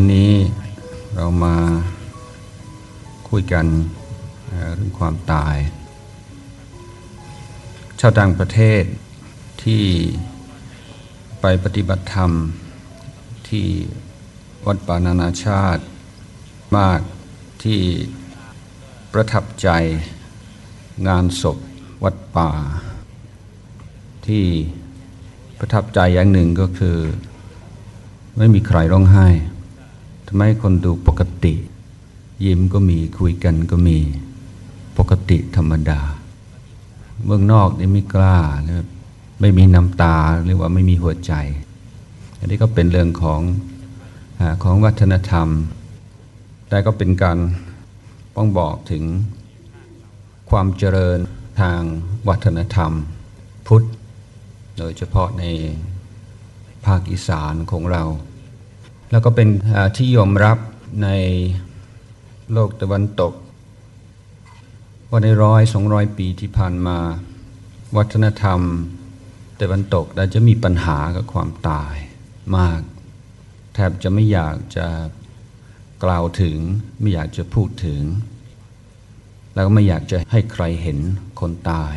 วันนี้เรามาคุยกันเรื่องความตาย ชาวต่างประเทศที่ไปปฏิบัติธรรมที่วัดปานานาชาติมากที่ประทับใจงานศพวัดป่า ที่ประทับใจอย่างหนึ่งก็คือ ไม่มีใครร้องไห้ ทำไมคนดูปกติ ยิ้มก็มีคุยกันก็มีปกติธรรมดา เมืองนอกนี่ไม่กล้าไม่มีน้ำตาเรียกว่าไม่มีหัวใจ อันนี้ก็เป็นเรื่องของของวัฒนธรรม แต่ก็เป็นการป้องบอกถึงความเจริญทางวัฒนธรรม พุทธ โดยเฉพาะในภาคอีสานของเรา แล้วก็เป็นที่ยอมรับในโลกตะวันตก ว่าในร้อยสองร้อยปีที่ผ่านมา วัฒนธรรมตะวันตกเราจะมีปัญหากับความตายมาก แทบจะไม่อยากจะกล่าวถึงไม่อยากจะพูดถึง แล้วก็ไม่อยากจะให้ใครเห็นคนตาย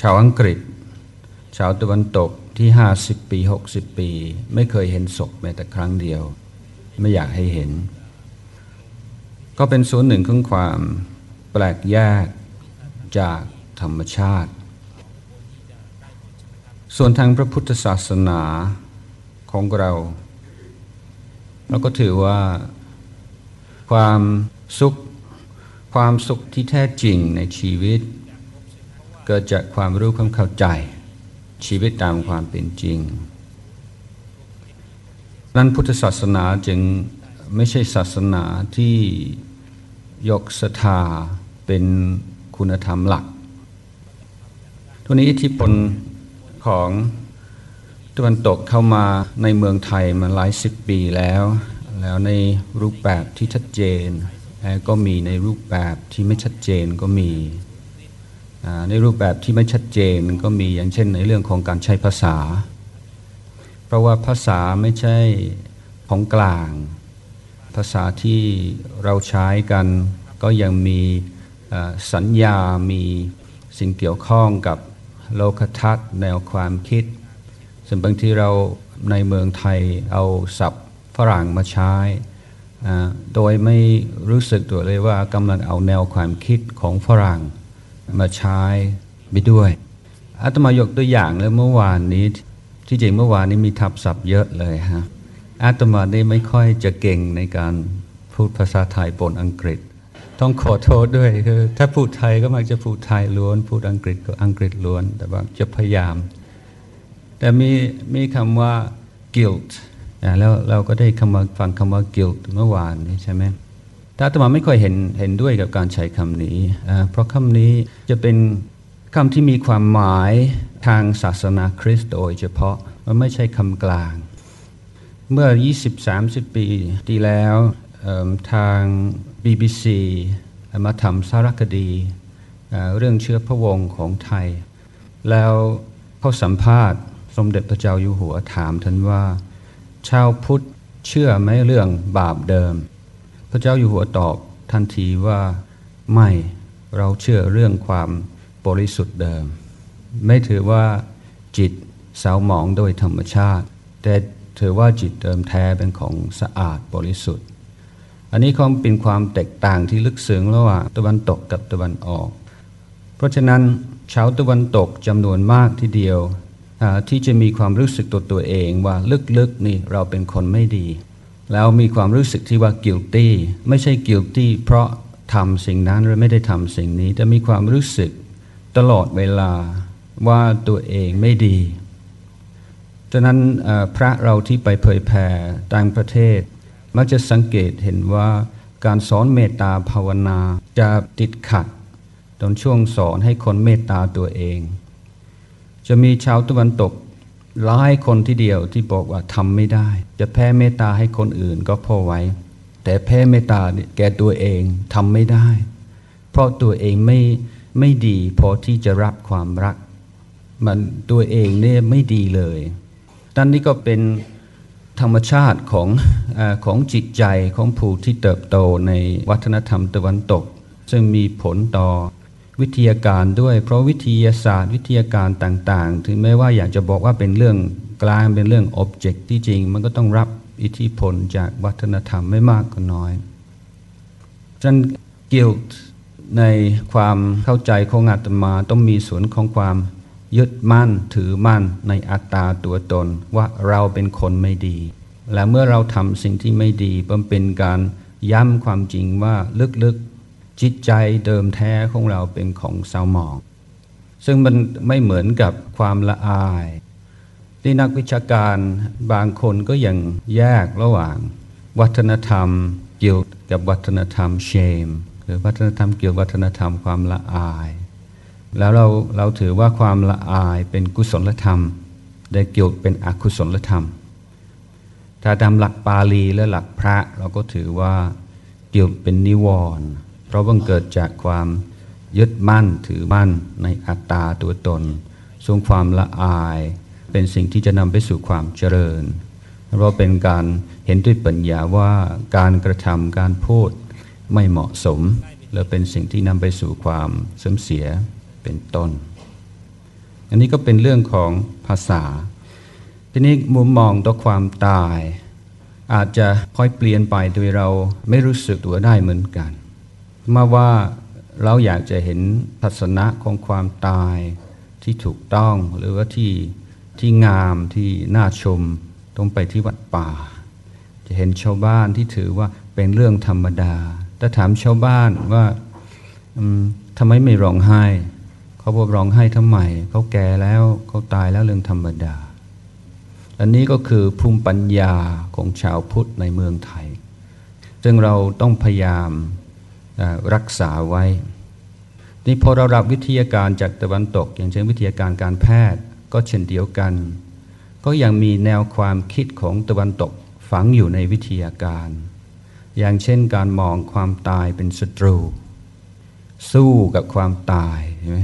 ชาวอังกฤษ ชาวตะวันตก ที่ 50 ปี 60 ปี ไม่เคยเห็นศพแม้แต่ครั้งเดียว ไม่อยากให้เห็น ก็เป็นส่วนหนึ่งของความแปลกแยกจากธรรมชาติ ส่วนทางพระพุทธศาสนาของเรา เราก็ถือว่าความสุขความสุขที่แท้จริงในชีวิต เกิดจากความรู้ความเข้าใจ ชีวิตตามความเป็นจริง นั้นพุทธศาสนาจึงไม่ใช่ศาสนาที่ยกศรัทธาเป็นคุณธรรมหลักทุนี้อิทธิพลของตะวันตกเข้ามาในเมืองไทยมาหลายสิบปีแล้ว แล้วในรูปแบบที่ชัดเจน ก็มีในรูปแบบที่ไม่ชัดเจนก็มี ในรูปแบบที่ไม่ชัดเจนก็มีอย่างเช่นในเรื่องของการใช้ภาษา เพราะว่าภาษาไม่ใช่ของกลาง ภาษาที่เราใช้กันก็ยังมีสัญญา มีสิ่งเกี่ยวข้องกับโลกทัศน์แนวความคิดซึ่งบางทีเราในเมืองไทยเอาศัพท์ฝรั่งมาใช้ โดยไม่รู้สึกตัวเลยว่ากำลังเอาแนวความคิดของฝรั่ง มาใช้ไปด้วยอาตมายกตัวอย่างเลยเมื่อวานนี้ ที่จริงเมื่อวานนี้มีทับศัพท์เยอะเลยฮะอาตมาได้ไม่ค่อยจะเก่งในการพูดภาษาไทยปนอังกฤษ ต้องขอโทษด้วยคือถ้าพูดไทยก็มักจะพูดไทยล้วน พูดอังกฤษก็อังกฤษล้วน แต่ว่าจะพยายาม แต่มีมีคำว่า guilt แล้วเราก็ได้คำว่าฟังคำว่า guilt เมื่อวานนี้ใช่ไหม แต่อาตมาไม่ค่อยเห็นเห็นด้วยกับการใช้คำนี้ เพราะคำนี้จะเป็นคำที่มีความหมายทางศาสนาคริสต์โดยเฉพาะมันไม่ใช่คำกลาง เมื่อ 20-30 ปีที่แล้วทาง BBC มาทำสารคดี เรื่องเชื้อพระวงศ์ของไทย แล้วเขาสัมภาษณ์สมเด็จพระเจ้าอยู่หัวถามท่านว่า ชาวพุทธเชื่อไหมเรื่องบาปเดิม ระเจ้าอยู่หัวตอบทันทีว่าไม่เราเชื่อเรื่องความบริสุทธิ์เดิม ไม่ถือว่าจิตสาวหมองโดยธรรมชาติ แต่ถือว่าจิตเดิมแท้เป็นของสะอาดบริสุทธิ์ อันนี้คงเป็นความแตกต่างที่ลึกซึ้งระหว่างตะวันตกกับตะวันออก เพราะฉะนั้นชาวตะวันตกจำนวนมากทีเดียวที่จะมีความรู้สึกตัวตัวเองว่าลึกๆนี่เราเป็นคนไม่ดี แล้วมีความรู้สึกที่ว่า guilty ไม่ใช่ guilty เพราะทำสิ่งนั้นหรือไม่ได้ทำสิ่งนี้ แต่มีความรู้สึกตลอดเวลาว่าตัวเองไม่ดีฉะนั้นพระเราที่ไปเผยแผ่ต่างประเทศ มักจะสังเกตเห็นว่าการสอนเมตตาภาวนาจะติดขัด ตอนช่วงสอนให้คนเมตตาตัวเอง จะมีชาวตะวันตก หลายคนที่เดียวที่บอกว่าทำไม่ได้ จะแผ่เมตตาให้คนอื่นก็พอไว้ แต่แผ่เมตตาแก่ตัวเองทำไม่ได้ เพราะตัวเองไม่ไม่ดีพอที่จะรับความรัก มันตัวเองเนี่ยไม่ดีเลยดันนี้ก็เป็นธรรมชาติของอของจิตใจของผู้ที่เติบโตในวัฒนธรรมตะวันตก ซึ่งมีผลต่อ วิทยาการด้วย เพราะวิทยาศาสตร์ วิทยาการต่างๆ ถึงแม้ว่าอยากจะบอกว่าเป็นเรื่องกลางเป็นเรื่องอ็อบเจกต์ที่จริง มันก็ต้องรับอิทธิพลจากวัฒนธรรมไม่มากก็น้อยจันกิลต์ในความเข้าใจของอาตมาต้องมีส่วนของความยึดมั่นถือมั่นในอัตตาตัวตนว่าเราเป็นคนไม่ดี และเมื่อเราทำสิ่งที่ไม่ดีมันเป็นการย้ำความจริงว่าลึกๆ จิตใจเดิมแท้ของเราเป็นของเศร้าหมอง ซึ่งมันไม่เหมือนกับความละอาย ที่นักวิชาการบางคนก็ยังแยกระหว่าง วัฒนธรรมเกี่ยวกับวัฒนธรรมเชมหรือวัฒนธรรมเกี่ยววัฒนธรรมความละอาย แล้วเราเราถือว่าความละอายเป็นกุศลธรรม ได้เกี่ยวเป็นอกุศลธรรม ถ้าตามหลักปาลีและหลักพระเราก็ถือว่าเกี่ยวเป็นนิวรณ์ ราะว่าเกิดจากความยึดมั่นถือมั่นในอัตตาตัวตนส่วนความละอาย เป็นสิ่งที่จะนำไปสู่ความเจริญ เพราะเป็นการเห็นด้วยปัญญาว่าการกระทำการพูดไม่เหมาะสม และเป็นสิ่งที่นำไปสู่ความเสื่อมเสียเป็นต้น อันนี้ก็เป็นเรื่องของภาษา ทีนี้มุมมองต่อความตาย อาจจะค่อยเปลี่ยนไปโดยเราไม่รู้สึกตัวได้เหมือนกัน มาว่าเราอยากจะเห็นทัศนะของความตายที่ถูกต้องหรือว่าที่ที่งามที่น่าชมต้องไปที่วัดป่า จะเห็นชาวบ้านที่ถือว่าเป็นเรื่องธรรมดาถ้าถามชาวบ้านว่าทำไมไม่ร้องไห้ เขาบอกร้องไห้ทำไมเขาแก่แล้วเขาตายแล้วเรื่องธรรมดา อันนี้ก็คือภูมิปัญญาของชาวพุทธในเมืองไทย ซึ่งเราต้องพยายาม รักษาไว้ นี่พอเรารับวิทยาการจากตะวันตก อย่างเช่นวิทยาการการแพทย์ก็เช่นเดียวกัน ก็ยังมีแนวความคิดของตะวันตกฝังอยู่ในวิทยาการ อย่างเช่นการมองความตายเป็นศัตรู สู้กับความตายใช่ไหม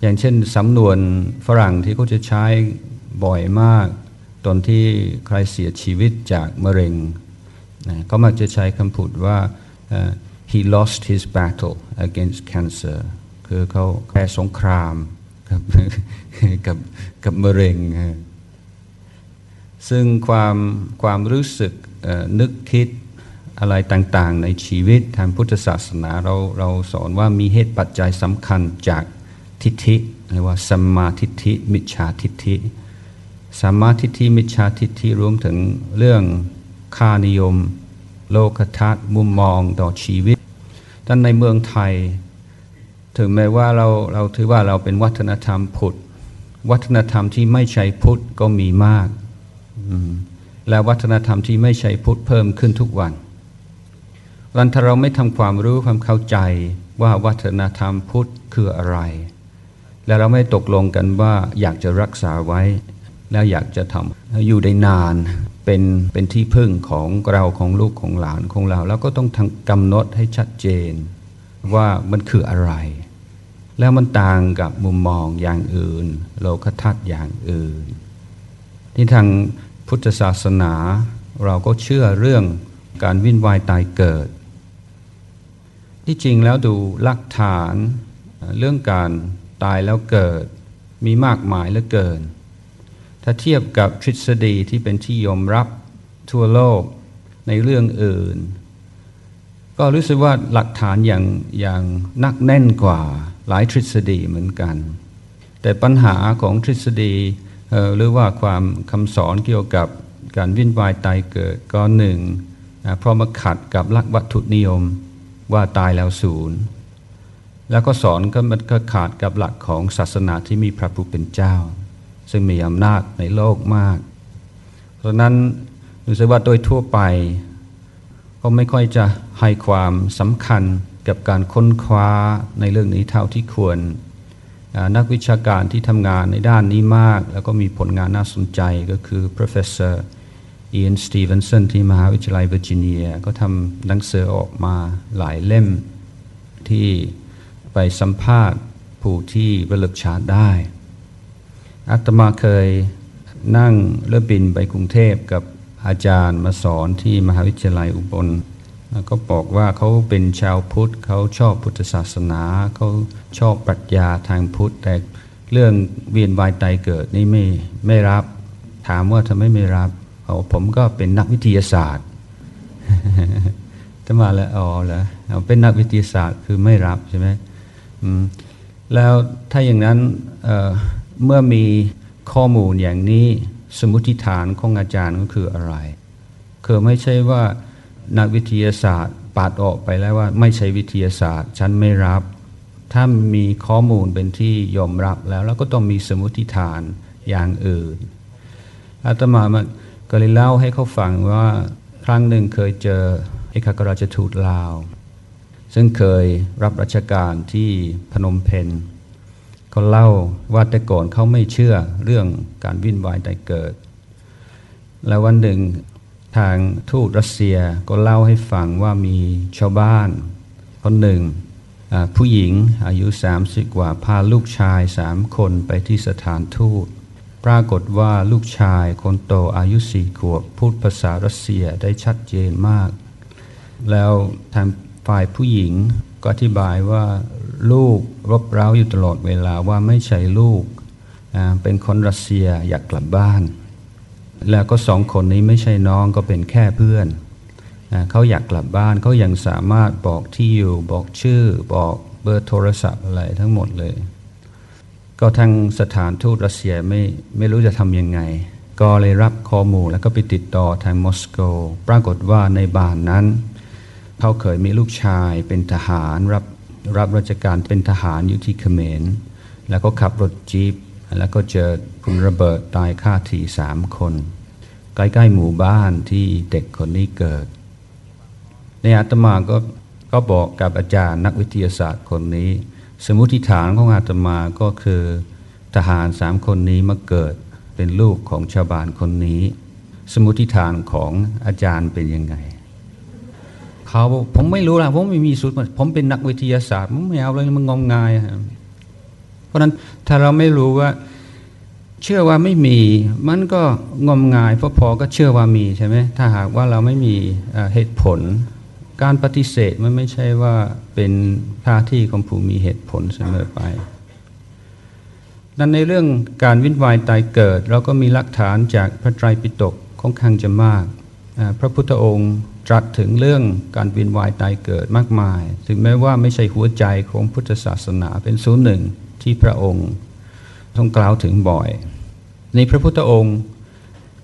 อย่างเช่นสำนวนฝรั่งที่เขาจะใช้บ่อยมาก ตอนที่ใครเสียชีวิตจากมะเร็งนะก็มักจะใช้คำพูดว่า he lost his battle against cancer คือเขาแพ้สงครามกับกับกับมะเร็ง ซึ่งความความรู้สึกนึกคิดอะไรต่างๆ ในชีวิตทางพุทธศาสนาเราเราสอนว่ามีเหตุปัจจัยสำคัญจากทิฏฐิเรียกว่าสัมมาทิฏฐิมิจฉาทิฏฐิสัมมาทิฏฐิมิจฉาทิฏฐิรวมถึงเรื่องค่านิยม โลกทัศน์มุมมองต่อชีวิต ท่านในเมืองไทย ถึงแม้ว่าเราเราถือว่าเราเป็นวัฒนธรรมพุทธวัฒนธรรมที่ไม่ใช่พุทธก็มีมาก และวัฒนธรรมที่ไม่ใช่พุทธเพิ่มขึ้นทุกวันรันถ้าเราไม่ทำความรู้ความเข้าใจว่าวัฒนธรรมพุทธคืออะไร และเราไม่ตกลงกันว่าอยากจะรักษาไว้ แล้วอยากจะทำอยู่ได้นาน เป็นเป็นที่พึ่งของเราของลูกของหลานของเรา แล้วก็ต้องกำหนดให้ชัดเจน ว่ามันคืออะไร แล้วมันต่างกับมุมมองอย่างอื่น โลกทัศน์อย่างอื่น ที่ทางพุทธศาสนาเราก็เชื่อเรื่องการวิ่นวายตายเกิด ที่จริงแล้วดูหลักฐานเรื่องการตายแล้วเกิดมีมากมายเหลือเกิน ถ้าเทียบกับทฤษฎีที่เป็นที่ยอมรับทั่วโลกในเรื่องอื่น ก็รู้สึกว่าหลักฐานอย่างอย่างนักแน่นกว่าหลายทฤษฎีเหมือนกัน แต่ปัญหาของทฤษฎีหรือว่าความคำสอนเกี่ยวกับการวิ่นวายตายเกิดก็หนึ่งเพราะมาขัดกับหลักวัตถุนิยมว่าตายแล้วศูนย์แล้วก็สอนก็มันก็ขาดกับหลักของศาสนาที่มีพระผู้เป็นเจ้า ซึ่งมีอำนาจในโลกมาก เพราะนั้นรู้สึกว่าโดยทั่วไป ก็ไม่ค่อยจะให้ความสำคัญกับการค้นคว้าในเรื่องนี้เท่าที่ควร นักวิชาการที่ทำงานในด้านนี้มาก แล้วก็มีผลงานน่าสนใจก็คือ professor อีนสตีเวนสันที่มหาวิทยาลัยเวอร์จิเนีย ก็ทำหนังสือออกมาหลายเล่มที่ไปสัมภาษณ์ผู้ที่ระลึกชาติได้ อาตมาเคยนั่งเรือบินไปกรุงเทพกับอาจารย์มาสอนที่มหาวิทยาลัยอุบลแล้วก็บอกว่าเขาเป็นชาวพุทธเขาชอบพุทธศาสนาเขาชอบปรัชญาทางพุทธ แต่เรื่องเวียนวายตายเกิดนี่ไม่ไม่รับ ถามว่าทำไมไม่รับเอาผมก็เป็นนักวิทยาศาสตร์จะมาแล้วอ๋อเหรอเอาเป็นนักวิทยาศาสตร์คือไม่รับใช่ไหมแล้วถ้าอย่างนั้น เมื่อมีข้อมูลอย่างนี้สมมติฐานของอาจารย์ก็คืออะไร คือไม่ใช่ว่านักวิทยาศาสตร์ปาดออกไปแล้วว่าไม่ใช่วิทยาศาสตร์ ฉันไม่รับ ถ้ามีข้อมูลเป็นที่ยอมรับแล้วแล้วก็ต้องมีสมมติฐานอย่างอื่นอาตมามันก็เลยเล่าให้เขาฟังว่าครั้งหนึ่งเคยเจอเอกอัครราชทูตลาว ซึ่งเคยรับราชการที่พนมเพน เขาเล่าว่าแต่ก่อนเขาไม่เชื่อเรื่องการวิ่นวายตายเกิด แล้ววันหนึ่งทางทูตรัสเซียก็เล่าให้ฟังว่ามีชาวบ้านคนหนึ่งผู้หญิงอายุ 30 กว่าพาลูกชายสามคนไปที่สถานทูต ปรากฏว่าลูกชายคนโตอายุสี่ขวบพูดภาษารัสเซียได้ชัดเจนมาก แล้วทางฝ่ายผู้หญิง ก็อธิบายว่าลูกรบเร้าอยู่ตลอดเวลาว่าไม่ใช่ลูก เป็นคนรัสเซียอยากกลับบ้าน แล้วก็สองคนนี้ไม่ใช่น้องก็เป็นแค่เพื่อน เขาอยากกลับบ้านเขายังสามารถบอกที่อยู่บอกชื่อบอกเบอร์โทรศัพท์อะไรทั้งหมดเลย ก็ทางสถานทูตรัสเซียไม่ไม่รู้จะทำยังไง ก็เลยรับข้อมูลแล้วก็ไปติดต่อทางมอสโก ปรากฏว่าในบ้านนั้น เขาเคยมีลูกชายเป็นทหารรับรับราชการเป็นทหารอยู่ที่เขมร แล้วก็ขับรถจีบแล้วก็เจอคุณระเบิดตายฆ่าทีสามคน ใกล้ๆหมู่บ้านที่เด็กคนนี้เกิด ในอาตมาก็ก็บอกกับอาจารย์นักวิทยาศาสตร์คนนี้ สมมติฐานของอาตมาก็คือทหารสามคนนี้มาเกิดเป็นลูกของชาวบ้านคนนี้ สมมติฐานของอาจารย์เป็นยังไง เขาบอกผมไม่รู้ละผมไม่มีสูตรผมเป็นนักวิทยาศาสตร์ผมไม่เอาเลยมันงมงายเพราะนั้นถ้าเราไม่รู้ว่า เชื่อว่าไม่มี มันก็งมงายเพราะพอก็เชื่อว่ามีใช่ไหมถ้าหากว่าเราไม่มีเหตุผล การปฏิเสธมันไม่ใช่ว่าเป็นท่าที่ของผู้มีเหตุผลเสมอไปนั้นในเรื่องการวินวายตายเกิด เราก็มีหลักฐานจากพระไตรปิฎกของขังจะมาก พระพุทธองค์ รัสถึงเรื่องการเวียนวายตายเกิดมากมาย ถึงแม้ว่าไม่ใช่หัวใจของพุทธศาสนาเป็นศูนย์หนึ่งที่พระองค์ต้องกล่าวถึงบ่อย ในพระพุทธองค์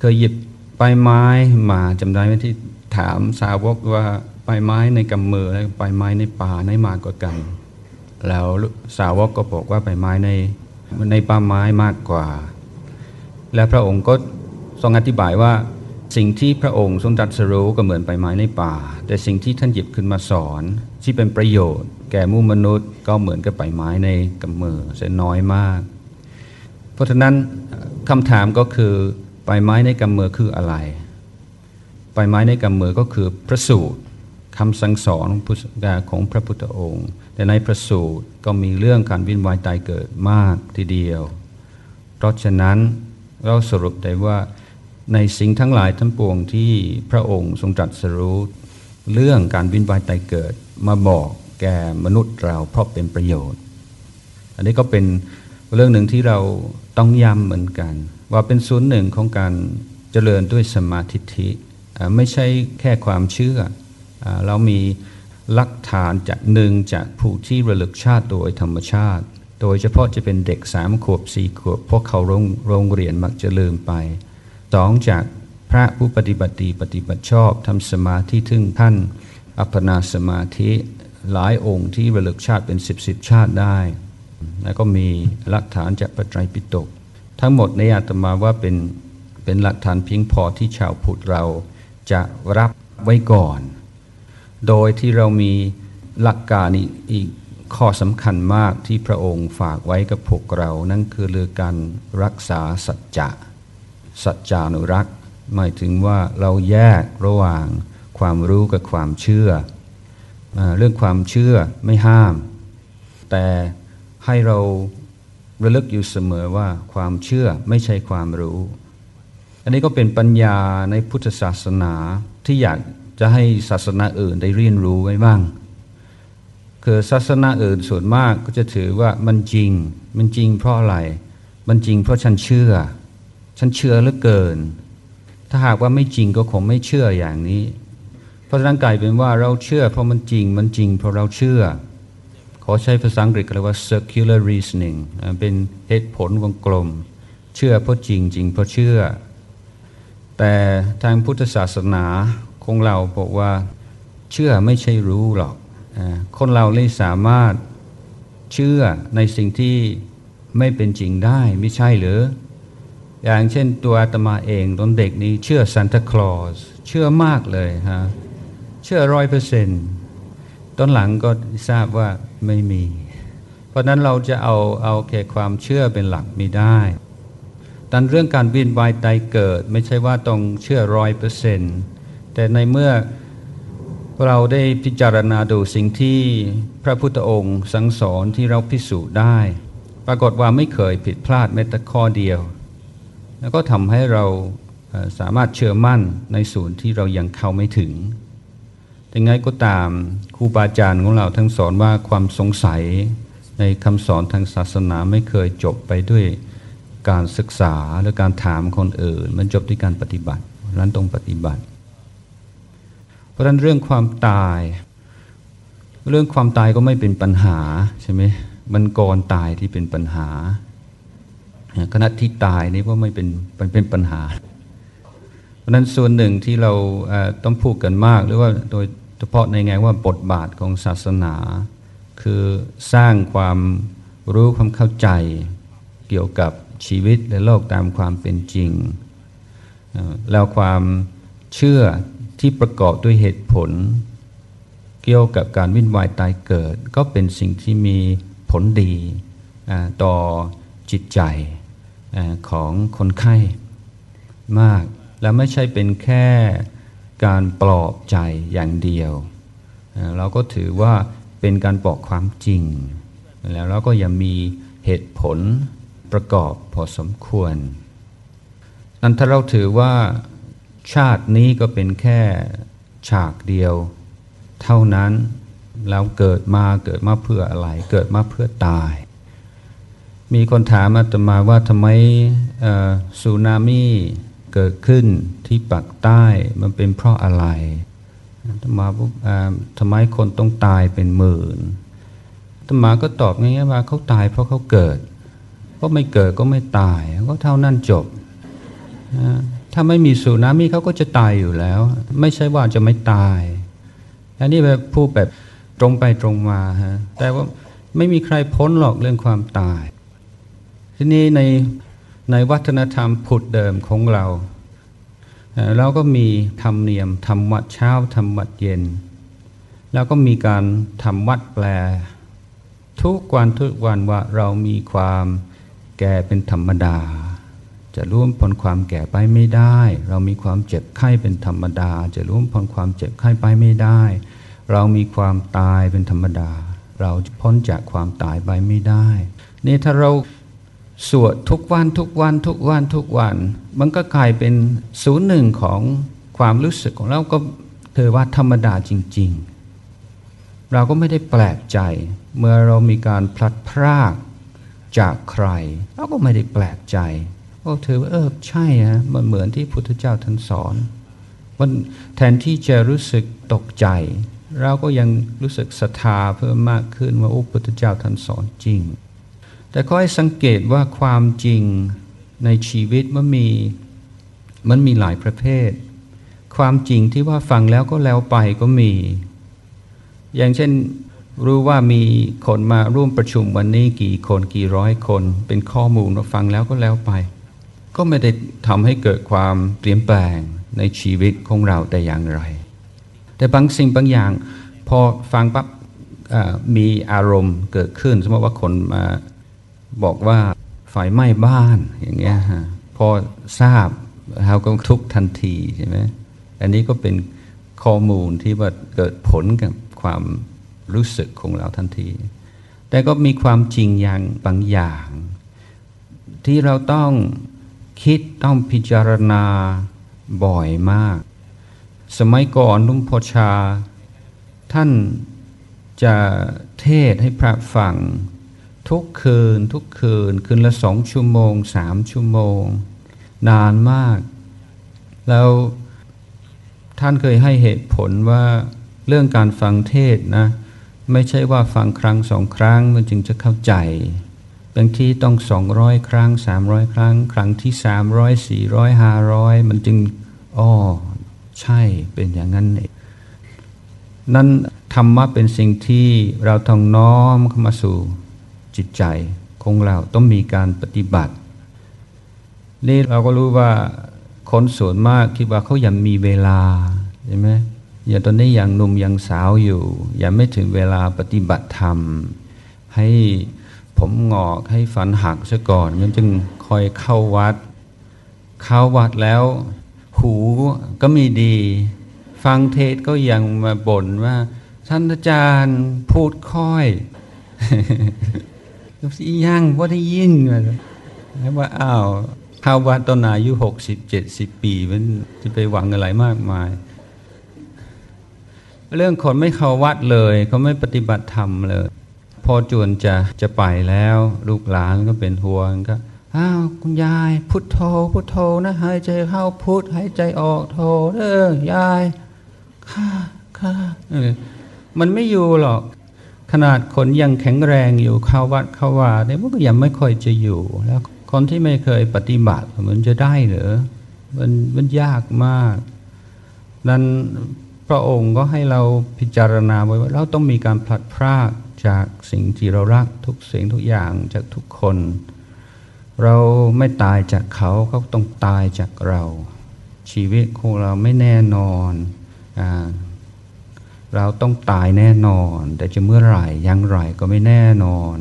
เคยหยิบใบไม้มาจำได้ไหมที่ถามสาวกว่าใบไม้ในกำมือและใบไม้ในป่าไหนมากกว่ากัน แล้วสาวกก็บอกว่าใบไม้ในในป่าไม้มากกว่า และพระองค์ก็ทรงอธิบายว่า สิ่งที่พระองค์ทรงตรัสรู้ก็เหมือนใบไม้ในป่า แต่สิ่งที่ท่านหยิบขึ้นมาสอนที่เป็นประโยชน์ แก่มู่มนุษย์ก็เหมือนกับใบไม้ในกำมือเสียน้อยมาก เพราะฉะนั้นคำถามก็คือใบไม้ในกำมือคืออะไรใบไม้ในกำมือก็คือพระสูตรคำสั่งสอนของพระพุทธองค์ แต่ในพระสูตรก็มีเรื่องการวินวายตายเกิดมากทีเดียว เพราะฉะนั้นเราสรุปได้ว่า ในสิ่งทั้งหลายทั้งปวงที่พระองค์ทรงตรัสรู้เรื่องการวินวายตายเกิดมาบอกแก่มนุษย์เราเพราะเป็นประโยชน์ อันนี้ก็เป็นเรื่องหนึ่งที่เราต้องย้ำเหมือนกัน ว่าเป็นส่วนหนึ่งของการเจริญด้วยสมาธิิไม่ใช่แค่ความเชื่อเรามีหลักฐานจากหนึ่งจากผู้ที่ระลึกชาติโดยธรรมชาติ โดยเฉพาะจะเป็นเด็กสามขวบสี่ขวบพวกเขาโรงเรียนมักจะลืมไป สองจากพระผู้ปฏิบัติดีปฏิบัติชอบทำสมาธิถึงท่าน อัปปนาสมาธิหลายองค์ที่ระลึกชาติเป็นสิบสิบชาติได้ แล้วก็มีหลักฐานจากปัจจัยปิฎกทั้งหมดในอาตมาว่าเป็นเป็นหลักฐานเพียงพอที่ชาวพุทธเราจะรับไว้ก่อน โดยที่เรามีหลักการอีกข้อสำคัญมากที่พระองค์ฝากไว้กับพวกเรา นั่นคือเรื่องการรักษาสัจจะ สัจจานุรักษ์หมายถึงว่าเราแยกระหว่างความรู้กับความเชื่อเรื่องความเชื่อไม่ห้าม แต่ให้เราระลึกอยู่เสมอว่าความเชื่อไม่ใช่ความรู้ อันนี้ก็เป็นปัญญาในพุทธศาสนาที่อยากจะให้ศาสนาอื่นได้เรียนรู้ไว้บ้าง คือศาสนาอื่นส่วนมากก็จะถือว่ามันจริง มันจริงเพราะอะไร มันจริงเพราะฉันเชื่อ ฉันเชื่อเหลือเกิน ถ้าหากว่าไม่จริงก็คงไม่เชื่ออย่างนี้ เพราะฉะนั้นกลายเป็นว่าเราเชื่อ เพราะมันจริงมันจริง เพราะเราเชื่อ ขอใช้ภาษาอังกฤษเรียกว่า circular reasoning เป็นเหตุผลวงกลม เชื่อเพราะจริงจริงเพราะเชื่อ แต่ทางพุทธศาสนาของเราบอกว่าเชื่อไม่ใช่รู้หรอก คนเราเลยสามารถเชื่อในสิ่งที่ไม่เป็นจริงได้ไม่ใช่หรือ อย่างเช่นตัวอาตมาเองตอนเด็กนี้เชื่อซานตาคลอสเชื่อมากเลยฮะเชื่อร้อยเปอร์เซนต์ตอนหลังก็ทราบว่าไม่มี เพราะนั้นเราจะเอาเอาแค่ความเชื่อเป็นหลักไม่ได้ดังเรื่องการเวียนว่ายตายเกิด ไม่ใช่ว่าต้องเชื่อร้อยเปอร์เซนต์แต่ในเมื่อเราได้พิจารณาดูสิ่งที่พระพุทธองค์สั่งสอนที่เราพิสูจน์ได้ ปรากฏว่าไม่เคยผิดพลาดแม้แต่ข้อเดียว แล้วก็ทำให้เราสามารถเชื่อมั่นในส่วนที่เรายังเข้าไม่ถึงแต่ไงก็ตามครูบาอาจารย์ของเราทั้งสอนว่าความสงสัยในคำสอนทางศาสนาไม่เคยจบไปด้วยการศึกษาหรือการถามคนอื่น มันจบด้วยการปฏิบัตินั้นต้องปฏิบัติ เพราะฉะนั้นเรื่องความตาย เรื่องความตายก็ไม่เป็นปัญหาใช่ไหมมันก่อนตายที่เป็นปัญหา ขณะที่ตายนี่ว่าไม่เป็นมันเป็นปัญหา เพราะนั้นส่วนหนึ่งที่เราต้องพูดกันมาก หรือว่าโดยเฉพาะในแง่ว่าบทบาทของศาสนา คือสร้างความรู้ความเข้าใจเกี่ยวกับชีวิตและโลกตามความเป็นจริง แล้วความเชื่อที่ประกอบด้วยเหตุผล เกี่ยวกับการวิ่นวายตายเกิด ก็เป็นสิ่งที่มีผลดีต่อจิตใจ ของคนไข้มาก และไม่ใช่เป็นแค่การปลอบใจอย่างเดียว เราก็ถือว่าเป็นการบอกความจริง แล้วเราก็ยังมีเหตุผลประกอบพอสมควร นั้นถ้าเราถือว่าชาตินี้ก็เป็นแค่ฉากเดียว เท่านั้นแล้วเกิดมาเกิดมาเพื่ออะไร เกิดมาเพื่อตาย มีคนถามอาตมาว่าทำไมสุนามิเกิดขึ้นที่ปักใต้มันเป็นเพราะอะไรธรรมาบอกทำไมคนต้องตายเป็นหมื่นธรรมาก็ตอบง่ายๆว่าเขาตายเพราะเขาเกิดก็ไม่เกิดก็ไม่ตายก็เท่านั้นจบ ถ้าไม่มีสุนามิเขาก็จะตายอยู่แล้ว ไม่ใช่ว่าจะไม่ตายอันนี้แบบพูดแบบตรงไปตรงมาฮะแต่ว่าไม่มีใครพ้นหรอกเรื่องความตาย ทีนี้ในในวัฒนธรรมพุทธเดิมของเรา เราก็มีธรรมเนียมทำวัดเช้าทำวัดเย็น แล้วก็มีการทำวัดแปล ทุกวันทุกวันว่าเรามีความแก่เป็นธรรมดา จะร่วมพ้นความแก่ไปไม่ได้ เรามีความเจ็บไข้เป็นธรรมดา จะร่วมพ้นความเจ็บไข้ไปไม่ได้ เรามีความตายเป็นธรรมดา เราจะพ้นจากความตายไปไม่ได้ นี่ถ้าเรา สวดทุกวันทุกวันทุกวันทุกวัน มันก็กลายเป็นศูนย์หนึ่งของความรู้สึกของเราก็เธอว่าธรรมดาจริง ๆ เราก็ไม่ได้แปลกใจ เมื่อเรามีการพลัดพรากจากใคร เราก็ไม่ได้แปลกใจก็ถือว่าเออใช่ฮะมันเหมือนที่พุทธเจ้าท่านสอนมันแทนที่จะรู้สึกตกใจ เราก็ยังรู้สึกศรัทธาเพิ่มมากขึ้นว่าโอ้พุทธเจ้าท่านสอนจริง แต่ก็ให้สังเกตว่าความจริงในชีวิตมันมีมันมีหลายประเภท ความจริงที่ว่าฟังแล้วก็แล้วไปก็มี อย่างเช่นรู้ว่ามีคนมาร่วมประชุมวันนี้กี่คนกี่ร้อยคน เป็นข้อมูลเราฟังแล้วก็แล้วไป ก็ไม่ได้ทำให้เกิดความเปลี่ยนแปลงในชีวิตของเราแต่อย่างไร แต่บางสิ่งบางอย่าง พอฟังปั๊บมีอารมณ์เกิดขึ้น สมมติว่าคนมา บอกว่าไฟไหม้บ้านอย่างเงี้ยฮะพอทราบเราก็ทุกทันทีใช่ไหมอันนี้ก็เป็นข้อมูลที่ว่าเกิดผลกับความรู้สึกของเราทันที แต่ก็มีความจริงอย่างบางอย่าง ที่เราต้องคิดต้องพิจารณาบ่อยมาก สมัยก่อนลุงพอชา ท่านจะเทศให้พระฟัง ทุกคืนทุกคืน คืนละสองชั่วโมงสามชั่วโมง นานมาก แล้วท่านเคยให้เหตุผลว่าเรื่องการฟังเทศนะ ไม่ใช่ว่าฟังครั้งสองครั้งมันจึงจะเข้าใจบางทีต้องสองร้อยครั้งสามร้อยครั้ง ครั้งที่สามร้อยสี่ร้อยห้าร้อยมันจึงอ๋อใช่เป็นอย่างนั้นเองนั่นธรรมะเป็นสิ่งที่เราต้องน้อมเข้ามาสู่ จิตใจของเราต้องมีการปฏิบัติ นี่เราก็รู้ว่าคนส่วนมากคิดว่าเขายังมีเวลาใช่ไหมอย่างตอนนี้ยังหนุ่มยังสาวอยู่ ยังไม่ถึงเวลาปฏิบัติธรรม ให้ผมงอกให้ฟันหักซะก่อนมันจึงคอยเข้าวัด เข้าวัดแล้ว หูก็มีดี ฟังเทศก็ยังมาบ่นว่าท่านอาจารย์พูดค่อย สิยังว่าได้ยินแล้วว่าอ้าวเข้าวัดตอนอายุหกสิบเจ็ดสิบปีมันจะไปหวังอะไรมากมาย เรื่องคนไม่เข้าวัดเลยเขาไม่ปฏิบัติธรรมเลย พอจวนจะจะไปแล้ว ลูกหลานก็เป็นห่วงก็อ้าวคุณยาย พุทโธพุทโธนะหายใจเข้าพุทหายใจออกโธเออยายค่ะค่ะมันไม่อยู่หรอก ขนาดคนยังแข็งแรงอยู่เข้าวัดเข้าว่าเนี่ยมันก็ยังไม่ค่อยจะอยู่ แล้วคนที่ไม่เคยปฏิบัติมันจะได้เหรอมันมันยากมากนั้นพระองค์ก็ให้เราพิจารณาไว้ว่าเราต้องมีการผลัดพรากจากสิ่งที่เรารักทุกสิ่งทุกอย่างจากทุกคน เราไม่ตายจากเขาเขาต้องตายจากเรา ชีวิตของเราไม่แน่นอนอ่า เราต้องตายแน่นอน แต่จะเมื่อไหร่ยังไรก็ไม่แน่นอน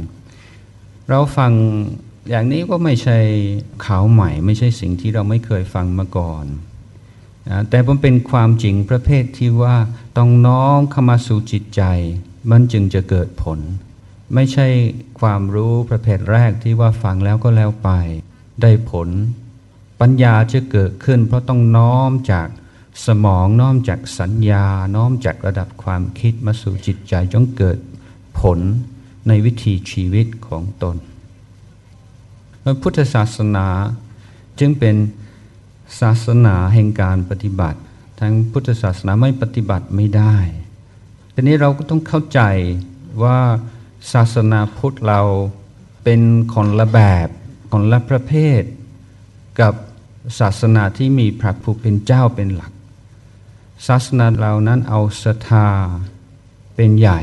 เราฟังอย่างนี้ก็ไม่ใช่ข่าวใหม่ ไม่ใช่สิ่งที่เราไม่เคยฟังมาก่อนแต่มันเป็นความจริงประเภทที่ว่าต้องน้องเข้ามาสู่จิตใจ มันจึงจะเกิดผล ไม่ใช่ความรู้ประเภทแรกที่ว่าฟังแล้วก็แล้วไป ได้ผล ปัญญาจะเกิดขึ้น เพราะต้องน้อมจาก สมองน้อมจากสัญญาน้อมจากระดับความคิดมาสู่จิตใจจงเกิดผลในวิถีชีวิตของตนพุทธศาสนาจึงเป็นศาสนาแห่งการปฏิบัติ ทั้งพุทธศาสนาไม่ปฏิบัติไม่ได้ ทีนี้เราก็ต้องเข้าใจว่าศาสนาพุทธเราเป็นคนละแบบคนละประเภท กับศาสนาที่มีพระผู้เป็นเจ้าเป็นหลัก ศาสนาเรานั้นเอาศรัทธาเป็นใหญ่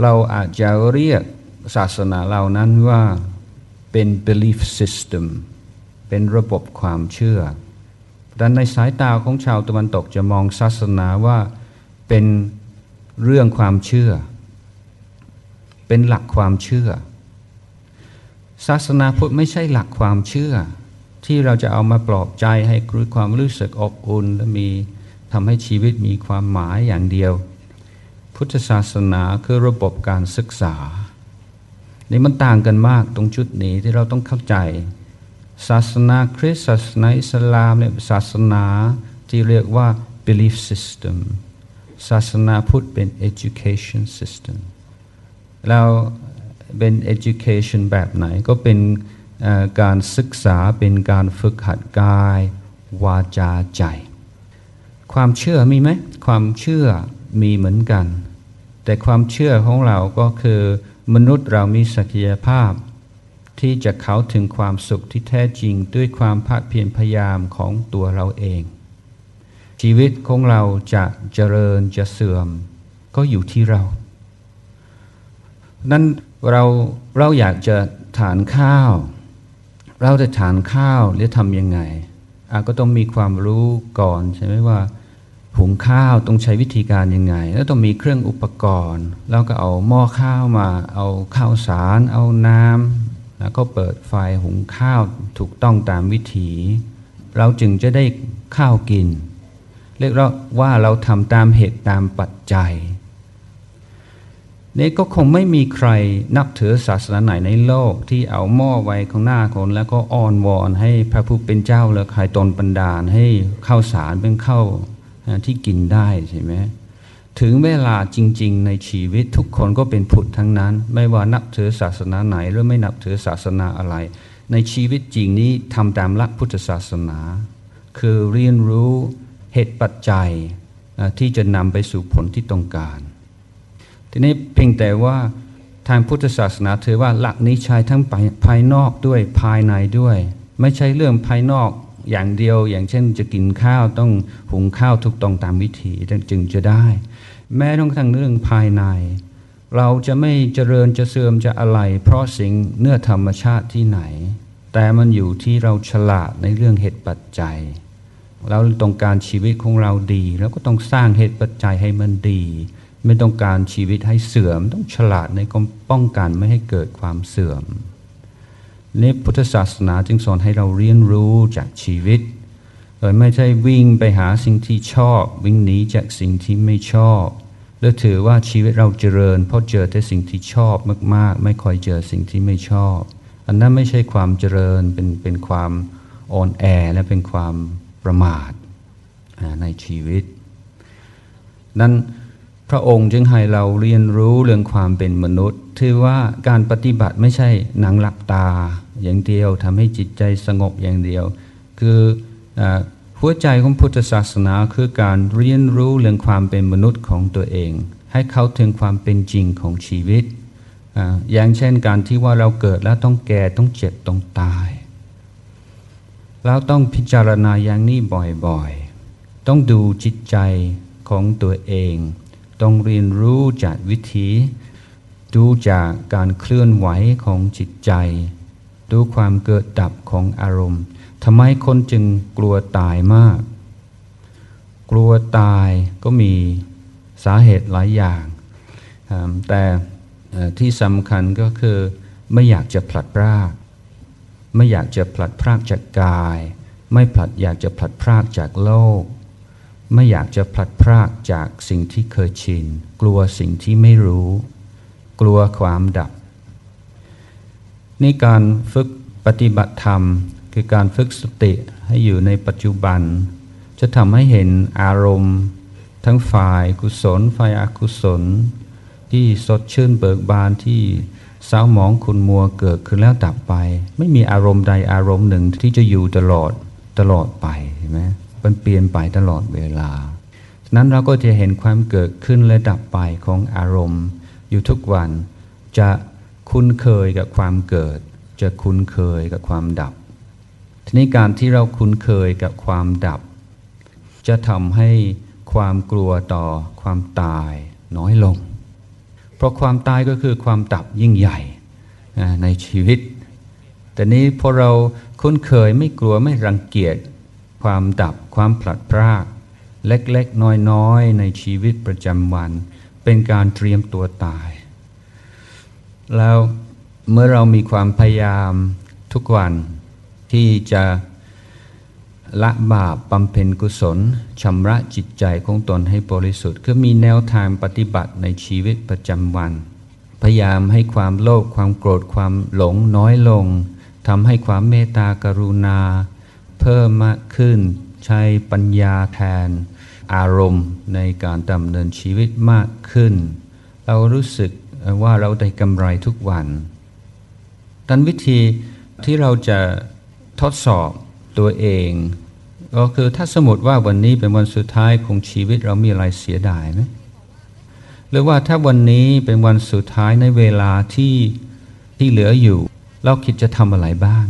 เราอาจจะเรียกศาสนาเรานั้นว่าเป็น belief system เป็นระบบความเชื่อดังในสายตาของชาวตะวันตกจะมองศาสนาว่าเป็นเรื่องความเชื่อ เป็นหลักความเชื่อ ศาสนาพุทธไม่ใช่หลักความเชื่อ ที่เราจะเอามาปลอบใจให้ครือความรู้สึกอบอุ่น และมีทำให้ชีวิตมีความหมายอย่างเดียว พุทธศาสนาคือระบบการศึกษา นี่มันต่างกันมากตรงจุดนี้ที่เราต้องเข้าใจ ศาสนาคริสต์ศาสนาอิสลามเนี่ยศาสนาที่เรียกว่า belief system ศาสนาพุทธเป็น education system แล้วเป็น education แบบไหนก็เป็น การศึกษาเป็นการฝึกหัดกาย วาจาใจ ความเชื่อมีไหมความเชื่อมีเหมือนกัน แต่ความเชื่อของเราก็คือมนุษย์เรามีศักยภาพ ที่จะเข้าถึงความสุขที่แท้จริงด้วยความภาคเพียรพยายามของตัวเราเอง ชีวิตของเราจะเจริญจะเสื่อม ก็อยู่ที่เรา นั้นเราเราอยากจะทานข้าว เราจะทานข้าวหรือทำยังไงก็ต้องมีความรู้ก่อนใช่ไหมว่าหุงข้าวต้องใช้วิธีการยังไง แล้วต้องมีเครื่องอุปกรณ์ แล้วก็เอาหม้อข้าวมา เอาข้าวสาร เอาน้ำแล้วก็เปิดไฟหุงข้าวถูกต้องตามวิถี เราจึงจะได้ข้าวกิน เรียกว่าเราทำตามเหตุตามปัจจัย นี่ก็คงไม่มีใครนับถือศาสนาไหนในโลกที่เอาหม้อไว้ข้างหน้าคนแล้วก็อ้อนวอนให้พระผู้เป็นเจ้าหรือใครตนบันดาลให้ข้าวสารเป็นข้าวที่กินได้ใช่ไหมถึงเวลาจริง ๆ ในชีวิตทุกคนก็เป็นพุทธทั้งนั้น ไม่ว่านับถือศาสนาไหนหรือไม่นับถือศาสนาอะไร ในชีวิตจริงนี้ทำตามหลักพุทธศาสนา คือเรียนรู้เหตุปัจจัยที่จะนำไปสู่ผลที่ต้องการ ทีนี้เพียงแต่ว่าทางพุทธศาสนาถือว่าหลักนี้ใช้ทั้งภายนอกด้วยภายในด้วย ไม่ใช่เรื่องภายนอกอย่างเดียว อย่างเช่นจะกินข้าวต้องหุงข้าวถูกต้องตามวิธีจึงจะได้ แม้ต้องทั้งเรื่องภายใน เราจะไม่เจริญจะเสื่อมจะอะไร เพราะสิ่งเนื้อธรรมชาติที่ไหน แต่มันอยู่ที่เราฉลาดในเรื่องเหตุปัจจัยเราต้องการชีวิตของเราดี แล้วก็ต้องสร้างเหตุปัจจัยให้มันดี ไม่ต้องการชีวิตให้เสื่อม ต้องฉลาดในการป้องกันไม่ให้เกิดความเสื่อมนี่พุทธศาสนาจึงสอนให้เราเรียนรู้จากชีวิต โดยไม่ใช่วิ่งไปหาสิ่งที่ชอบ วิ่งหนีจากสิ่งที่ไม่ชอบ แล้วถือว่าชีวิตเราเจริญ เพราะเจอแต่สิ่งที่ชอบมาก ๆ ไม่ค่อยเจอสิ่งที่ไม่ชอบ อันนั้นไม่ใช่ความเจริญเป็นเป็นความอ่อนแอและเป็นความประมาทในชีวิต นั้น พระองค์จึงให้เราเรียนรู้เรื่องความเป็นมนุษย์ที่ว่าการปฏิบัติไม่ใช่หนังหลับตาอย่างเดียวทำให้จิตใจสงบอย่างเดียว คือหัวใจของพุทธศาสนาคือการเรียนรู้เรื่องความเป็นมนุษย์ของตัวเอง ให้เข้าถึงความเป็นจริงของชีวิต อย่างเช่นการที่ว่าเราเกิดแล้วต้องแก่ต้องเจ็บต้องตายเราต้องพิจารณาอย่างนี้บ่อยๆ ต้องดูจิตใจของตัวเอง ต้องเรียนรู้จากวิธีดูจากการเคลื่อนไหวของจิตใจ ดูความเกิดดับของอารมณ์ทำไมคนจึงกลัวตายมาก กลัวตายก็มีสาเหตุหลายอย่าง แต่ที่สำคัญก็คือไม่อยากจะผลัดพราก ไม่อยากจะผลัดพรากจากกาย ไม่ผลัดอยากจะผลัดพรากจากโลก ไม่อยากจะผลัดพรากจากสิ่งที่เคยชิน กลัวสิ่งที่ไม่รู้ กลัวความดับ นี่การฝึกปฏิบัติธรรม คือการฝึกสติให้อยู่ในปัจจุบัน จะทำให้เห็นอารมณ์ ทั้งฝ่ายกุศลฝ่ายอกุศล ที่สดชื่นเบิกบานที่เศร้าหมองคุณมัวเกิดขึ้นแล้วดับไป ไม่มีอารมณ์ใดอารมณ์หนึ่งที่จะอยู่ตลอดตลอดไปใช่ไหม มันเปลี่ยนไปตลอดเวลา ฉะนั้นเราก็จะเห็นความเกิดขึ้นและดับไปของอารมณ์ อยู่ทุกวัน จะคุ้นเคยกับความเกิด จะคุ้นเคยกับความดับ ทีนี้การที่เราคุ้นเคยกับความดับ จะทำให้ความกลัวต่อความตายน้อยลง เพราะความตายก็คือความดับยิ่งใหญ่ในชีวิต แต่นี้พอเราคุ้นเคยไม่กลัวไม่รังเกียจ ความดับความผลัดพราก เล็กๆ น้อยๆ ในชีวิตประจำวัน เป็นการเตรียมตัวตาย แล้วเมื่อเรามีความพยายามทุกวันที่จะละบาปบำเพ็ญกุศลชำระจิตใจของตนให้บริสุทธิ์ คือมีแนวทางปฏิบัติในชีวิตประจำวัน พยายามให้ความโลภความโกรธความหลงน้อยลงทำให้ความเมตตากรุณา พิ่มมากขึ้น ใช้ปัญญาแทนอารมณ์ในการดำเนินชีวิตมากขึ้น เรารู้สึกว่าเราได้กำไรทุกวันดันวิธีที่เราจะทดสอบตัวเอง ก็คือถ้าสมมติว่าวันนี้เป็นวันสุดท้ายของชีวิตเรามีอะไรเสียดายไหมหรือว่าถ้าวันนี้เป็นวันสุดท้ายในเวลาที่ที่เหลืออยู่ เราคิดจะทำอะไรบ้าง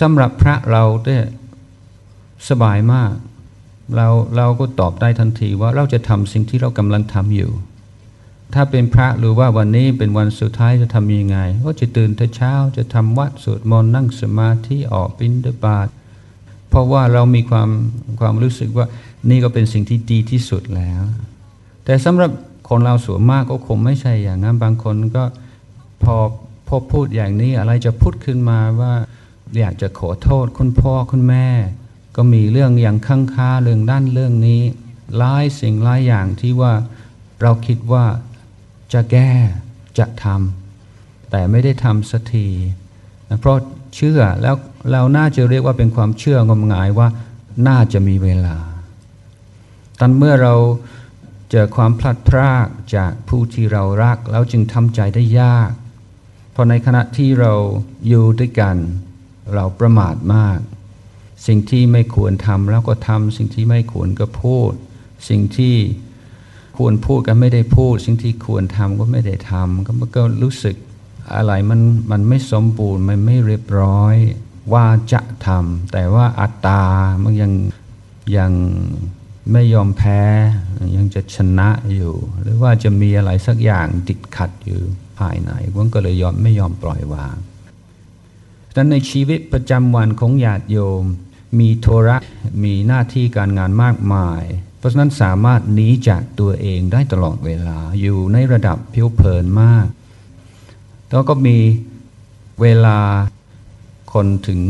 สำหรับพระเราเนี่ยสบายมาก เราเราก็ตอบได้ทันทีว่าเราจะทำสิ่งที่เรากำลังทำอยู่ ถ้าเป็นพระหรือว่าวันนี้เป็นวันสุดท้ายจะทำยังไง ก็จะตื่นแต่เช้าจะทำวัดสวดมนต์นั่งสมาธิออกบิณฑบาตเพราะว่าเรามีความความรู้สึกว่านี่ก็เป็นสิ่งที่ดีที่สุดแล้ว แต่สำหรับคนเราส่วนมากก็คงไม่ใช่อย่างนั้นบางคนก็พอพอพูดอย่างนี้อะไรจะพูดขึ้นมาว่า อยากจะขอโทษคุณพ่อคุณแม่ ก็มีเรื่องอย่างข้างค้าเรื่องด้านเรื่องนี้หลายสิ่งหลายอย่างที่ว่าเราคิดว่าจะแก้จะทำแต่ไม่ได้ทำสักทีนะเพราะเชื่อแล้วเราน่าจะเรียกว่าเป็นความเชื่องมงายว่าน่าจะมีเวลา ตอนเมื่อเราเจอความพลัดพรากจากผู้ที่เรารักแล้วจึงทำใจได้ยาก เพราะในขณะที่เราอยู่ด้วยกัน เราประมาทมาก สิ่งที่ไม่ควรทำแล้วก็ทำสิ่งที่ไม่ควรก็พูด สิ่งที่ควรพูดก็ไม่ได้พูด สิ่งที่ควรทำก็ไม่ได้ทำก็ก็รู้สึกอะไรมันมันไม่สมบูรณ์มันไม่เรียบร้อย ว่าจะทำแต่ว่าอัตตามันยังยังไม่ยอมแพ้ยังจะชนะอยู่ หรือว่าจะมีอะไรสักอย่างติดขัดอยู่ภายในมันก็เลยยอมไม่ยอมปล่อยวาง ดังนั้นในชีวิตประจำวันของญาติโยม มีโทระมีหน้าที่การงานมากมาย เพราะฉะนั้นสามารถหนีจากตัวเองได้ตลอดเวลาอยู่ในระดับผิวเผินมาก แล้วก็มีเวลาคนถึง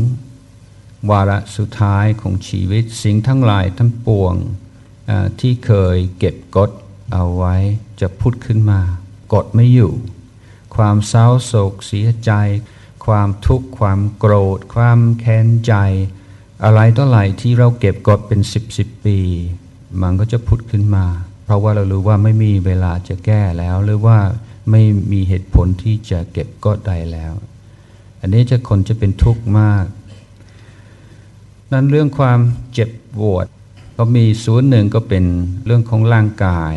วาระสุดท้ายของชีวิต สิ่งทั้งหลายทั้งปวงที่เคยเก็บกดเอาไว้จะพุดขึ้นมา กดไม่อยู่ ความเศร้าโศกเสียใจ ความทุกข์ ความโกรธ ความแค้นใจ อะไรต่ออะไรที่เราเก็บกดเป็นสิบสิบปี มันก็จะพุดขึ้นมา เพราะว่าเรารู้ว่าไม่มีเวลาจะแก้แล้ว หรือว่าไม่มีเหตุผลที่จะเก็บกดได้แล้ว อันนี้จะคนจะเป็นทุกข์มาก นั้นเรื่องความเจ็บปวดก็มีศูนย์หนึ่งก็เป็นเรื่องของร่างกาย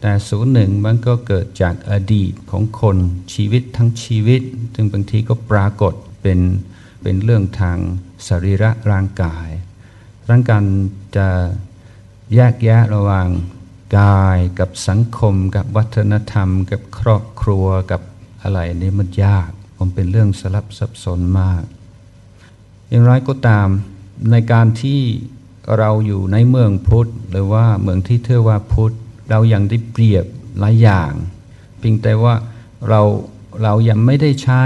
แต่ศูนย์หนึ่งมันก็เกิดจากอดีตของคนชีวิตทั้งชีวิต ซึ่งบางทีก็ปรากฏเป็นเป็นเรื่องทางสรีระร่างกาย ร่างกายจะแยกแยะระหว่างกายกับสังคม กับวัฒนธรรม กับครอบครัวกับอะไรนี่มันยากมันเป็นเรื่องสลับซับซ้อนมาก อย่างไรก็ตามในการที่เราอยู่ในเมืองพุทธหรือว่าเมืองที่เทว่าพุทธ เรายังได้เปรียบหลายอย่าง เพียงแต่ว่าเราเรายังไม่ได้ใช้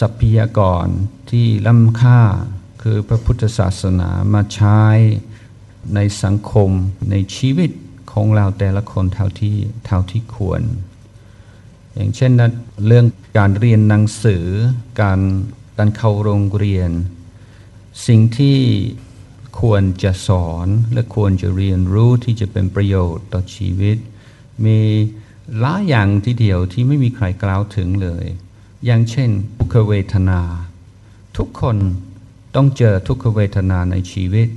ทรัพยากรที่ล้ำค่าคือพระพุทธศาสนามาใช้ในสังคมในชีวิตของเราแต่ละคนเท่าที่เท่าที่ควร อย่างเช่นนะเรื่องการเรียนหนังสือ การการเข้าโรงเรียน สิ่งที่ ควรจะสอนและควรจะเรียนรู้ที่จะเป็นประโยชน์ต่อชีวิต มีหลายอย่างที่เดียวที่ไม่มีใครกล่าวถึงเลย อย่างเช่นทุกขเวทนา ทุกคนต้องเจอทุกขเวทนาในชีวิต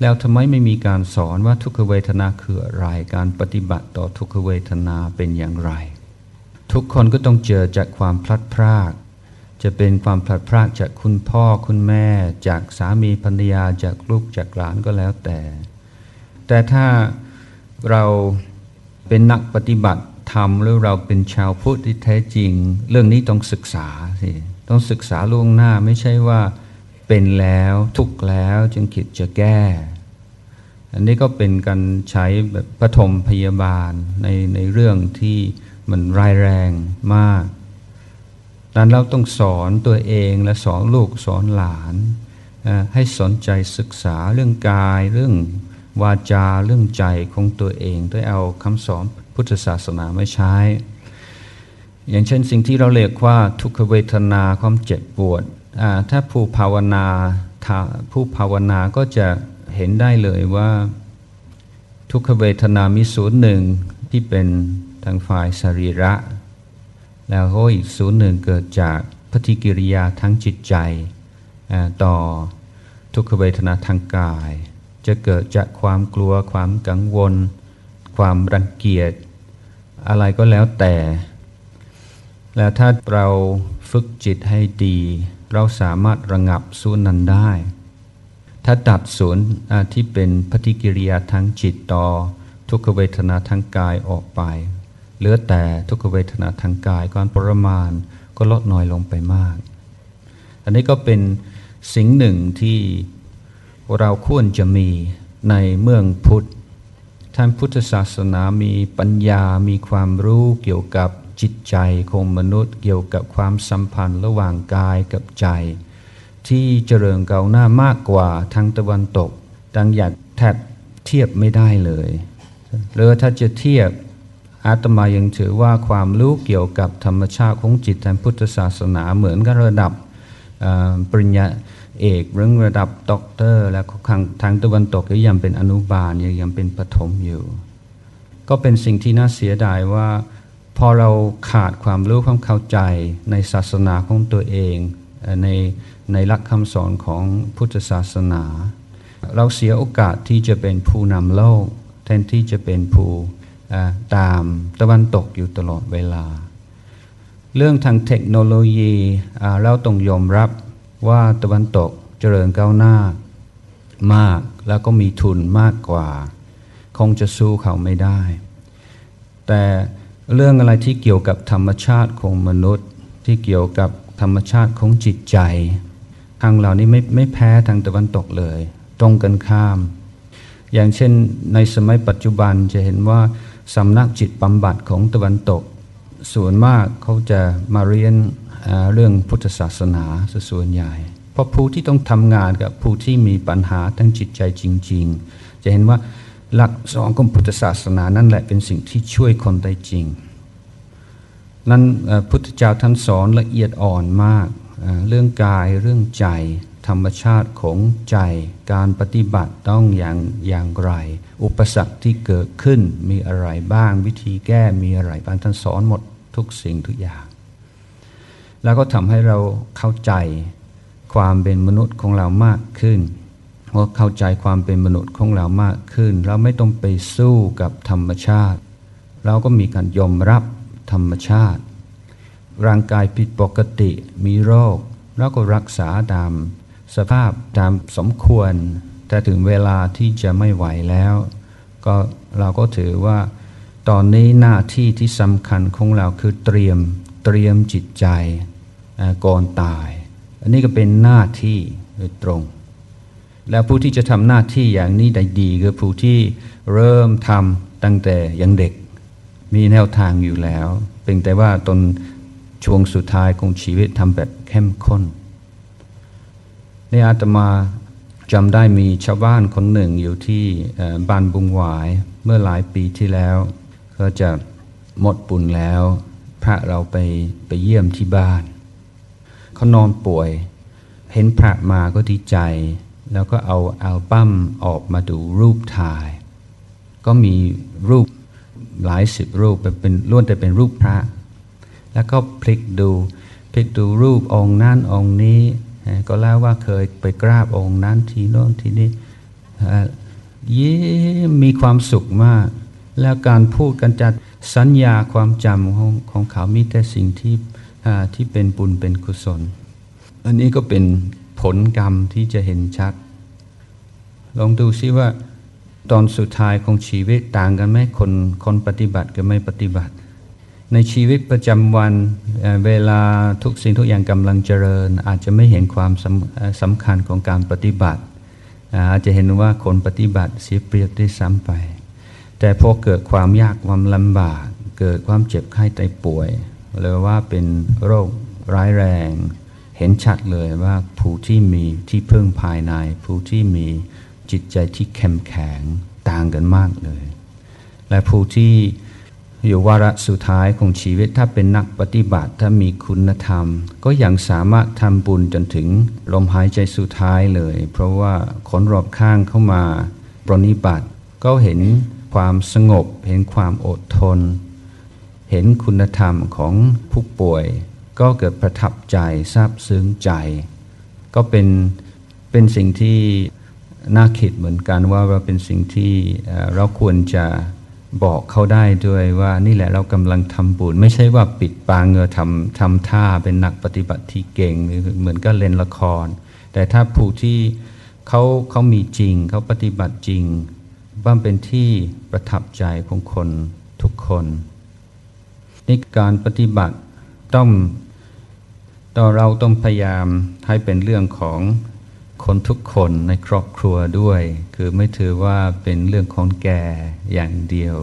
แล้วทำไมไม่มีการสอนว่าทุกขเวทนาคืออะไรการปฏิบัติต่อทุกขเวทนาเป็นอย่างไร ทุกคนก็ต้องเจอจากความพลัดพราก จะเป็นความพลัดพรากจากคุณพ่อคุณแม่ จากสามีภรรยาจากลูกจากหลานก็แล้วแต่ แต่ถ้าเราเป็นนักปฏิบัติธรรมหรือเราเป็นชาวพุทธที่แท้จริง เรื่องนี้ต้องศึกษาสิต้องศึกษาล่วงหน้าไม่ใช่ว่าเป็นแล้วทุกแล้วจึงคิดจะแก้ อันนี้ก็เป็นการใช้แบบปฐมพยาบาลในในเรื่องที่มันร้ายแรงมาก นั้นเราต้องสอนตัวเองและสอนลูกสอนหลานให้สนใจศึกษาเรื่องกายเรื่องวาจาเรื่องใจของตัวเองด้วยเอาคำสอนพุทธศาสนามาใช้ อย่างเช่นสิ่งที่เราเรียกว่าทุกขเวทนาความเจ็บปวด ถ้าผู้ภาวนาผู้ภาวนาก็จะเห็นได้เลยว่าทุกขเวทนามีศูนย์หนึ่งที่เป็นทางฝ่ายสรีระ แล้วก็อีกศูนย์หนึ่งเกิดจากปฏิกิริยาทั้งจิตใจต่อทุกขเวทนาทางกาย จะเกิดจากความกลัวความกังวล ความรังเกียจ อะไรก็แล้วแต่ แล้วถ้าเราฝึกจิตให้ดี เราสามารถระงับศูนย์นั้นได้ ถ้าตัดศูนย์ที่เป็นปฏิกิริยาทางจิตต่อทุกขเวทนาทางกายออกไป เหลือแต่ทุกขเวทนาทางกายการปรมาณก็ลดน้อยลงไปมาก อันนี้ก็เป็นสิ่งหนึ่งที่เราควรจะมีในเมืองพุทธ ท่านพุทธศาสนามีปัญญา มีความรู้เกี่ยวกับจิตใจของมนุษย์ เกี่ยวกับความสัมพันธ์ระหว่างกายกับใจ ที่เจริญก้าวหน้ามากกว่าทางตะวันตก ดังอยากแทบเทียบไม่ได้เลยหรือถ้าจะเทียบ อาตมายังถือว่าความรู้เกี่ยวกับธรรมชาติของจิตทางพุทธศาสนาเหมือนกับระดับปริญญาเอกหรือระดับด็อกเตอร์ และทางทางตะวันตกยังเป็นอนุบาลยังยังเป็นปฐมอยู่ ก็เป็นสิ่งที่น่าเสียดายว่า พอเราขาดความรู้ความเข้าใจในศาสนาของตัวเองในในหลักคำสอนของพุทธศาสนา เราเสียโอกาสที่จะเป็นผู้นำโลก แทนที่จะเป็นผู้ ตามตะวันตกอยู่ตลอดเวลา เรื่องทางเทคโนโลยีเราต้องยอมรับว่าตะวันตกเจริญก้าวหน้ามากแล้วก็มีทุนมากกว่า คงจะสู้เขาไม่ได้ แต่เรื่องอะไรที่เกี่ยวกับธรรมชาติของมนุษย์ ที่เกี่ยวกับธรรมชาติของจิตใจ ทางเหล่านี้ไม่ไม่แพ้ทางตะวันตกเลย ตรงกันข้าม อย่างเช่นในสมัยปัจจุบันจะเห็นว่า สำนักจิตบำบัดของตะวันตก ส่วนมากเขาจะมาเรียนเรื่องพุทธศาสนาส่วนใหญ่ เพราะผู้ที่ต้องทำงานกับผู้ที่มีปัญหาทั้งจิตใจจริง ๆ จะเห็นว่าหลักสองของพุทธศาสนานั่นแหละเป็นสิ่งที่ช่วยคนได้จริง นั้นพุทธเจ้าท่านสอนละเอียดอ่อนมาก เรื่องกายเรื่องใจ ธรรมชาติของใจการปฏิบัติต้องอย่างอย่างไร อุปสรรคที่เกิดขึ้นมีอะไรบ้างวิธีแก้มีอะไรบ้างท่านสอนหมดทุกสิ่งทุกอย่าง แล้วก็ทำให้เราเข้าใจความเป็นมนุษย์ของเรามากขึ้นเพอเข้าใจความเป็นมนุษย์ของเรามากขึ้น เราไม่ต้องไปสู้กับธรรมชาติ เราก็มีการยอมรับธรรมชาติ ร่างกายผิดปกติมีโรคเราก็รักษาตาม สภาพตามสมควร แต่ถึงเวลาที่จะไม่ไหวแล้ว ก็เราก็ถือว่า ตอนนี้หน้าที่ที่สำคัญของเราคือเตรียมเตรียมจิตใจก่อนตาย อันนี้ก็เป็นหน้าที่โดยตรง แล้วผู้ที่จะทำหน้าที่อย่างนี้ได้ดีคือผู้ที่เริ่มทำตั้งแต่ยังเด็ก มีแนวทางอยู่แล้ว เป็นแต่ว่าตนช่วงสุดท้ายของชีวิตทำแบบเข้มข้น นอาตมาจำได้มีชาวบ้านคนหนึ่งอยู่ที่บ้านบุงหวายเมื่อหลายปีที่แล้ว ก็จะหมดปุญแล้ว พระเราไปไปเยี่ยมที่บ้านเขานอนป่วย เห็นพระมาก็ดีใจ แล้วก็เอาอัลบั้มออกมาดูรูปถ่าย ก็มีรูปหลายสิบรูปเป็นล้วนแต่เป็นรูปพระ แล้วก็พลิกดูพลิกดูรูปองค์นั้นองค์นี้ ก็เล่าว่าเคยไปกราบองค์นั้นทีโน้นทีนี้เย้มีความสุขมาก แล้วการพูดกันจัดสัญญาความจำของของเขามีแต่สิ่งที่ที่เป็นบุญเป็นกุศล อันนี้ก็เป็นผลกรรมที่จะเห็นชัด ลองดูซิว่าตอนสุดท้ายของชีวิตต่างกันไหมคนคนปฏิบัติกับไม่ปฏิบัติ ในชีวิตประจำวันเวลาทุกสิ่งทุกอย่างกำลังเจริญ อาจจะไม่เห็นความสำสำคัญของการปฏิบัติ อาจจะเห็นว่าคนปฏิบัติเสียเปรียบได้ซ้ำไป แต่พอเกิดความยากความลำบาก เกิดความเจ็บไข้ไตป่วยเลยว่าเป็นโรคร้ายแรง เห็นชัดเลยว่าผู้ที่มีที่พึ่งภายใน ผู้ที่มีจิตใจที่เข้มแข็งต่างกันมากเลย และผู้ที่ อยู่วาระสุดท้ายของชีวิตถ้าเป็นนักปฏิบัติถ้ามีคุณธรรม ก็ยังสามารถทำบุญจนถึงลมหายใจสุดท้ายเลย เพราะว่าคนรอบข้างเข้ามาปรนิบัติ ก็เห็นความสงบ เห็นความอดทน เห็นคุณธรรมของผู้ป่วย ก็เกิดประทับใจซาบซึ้งใจ ก็เป็นเป็นสิ่งที่น่าคิดเหมือนกันว่าว่าเป็นสิ่งที่เราควรจะ บอกเขาได้ด้วยว่านี่แหละเรากำลังทำบุญ ไม่ใช่ว่าปิดปางเงอทำทำท่าเป็นนักปฏิบัติที่เก่งเหมือนก็เล่นละคร แต่ถ้าผู้ที่เขาเขามีจริง เขาปฏิบัติจริงบ้างเป็นที่ประทับใจของคนทุกคนในการปฏิบัติต้องต่อเราต้องพยายามให้เป็นเรื่องของ คนทุกคนในครอบครัวด้วย คือไม่ถือว่าเป็นเรื่องของแก่อย่างเดียว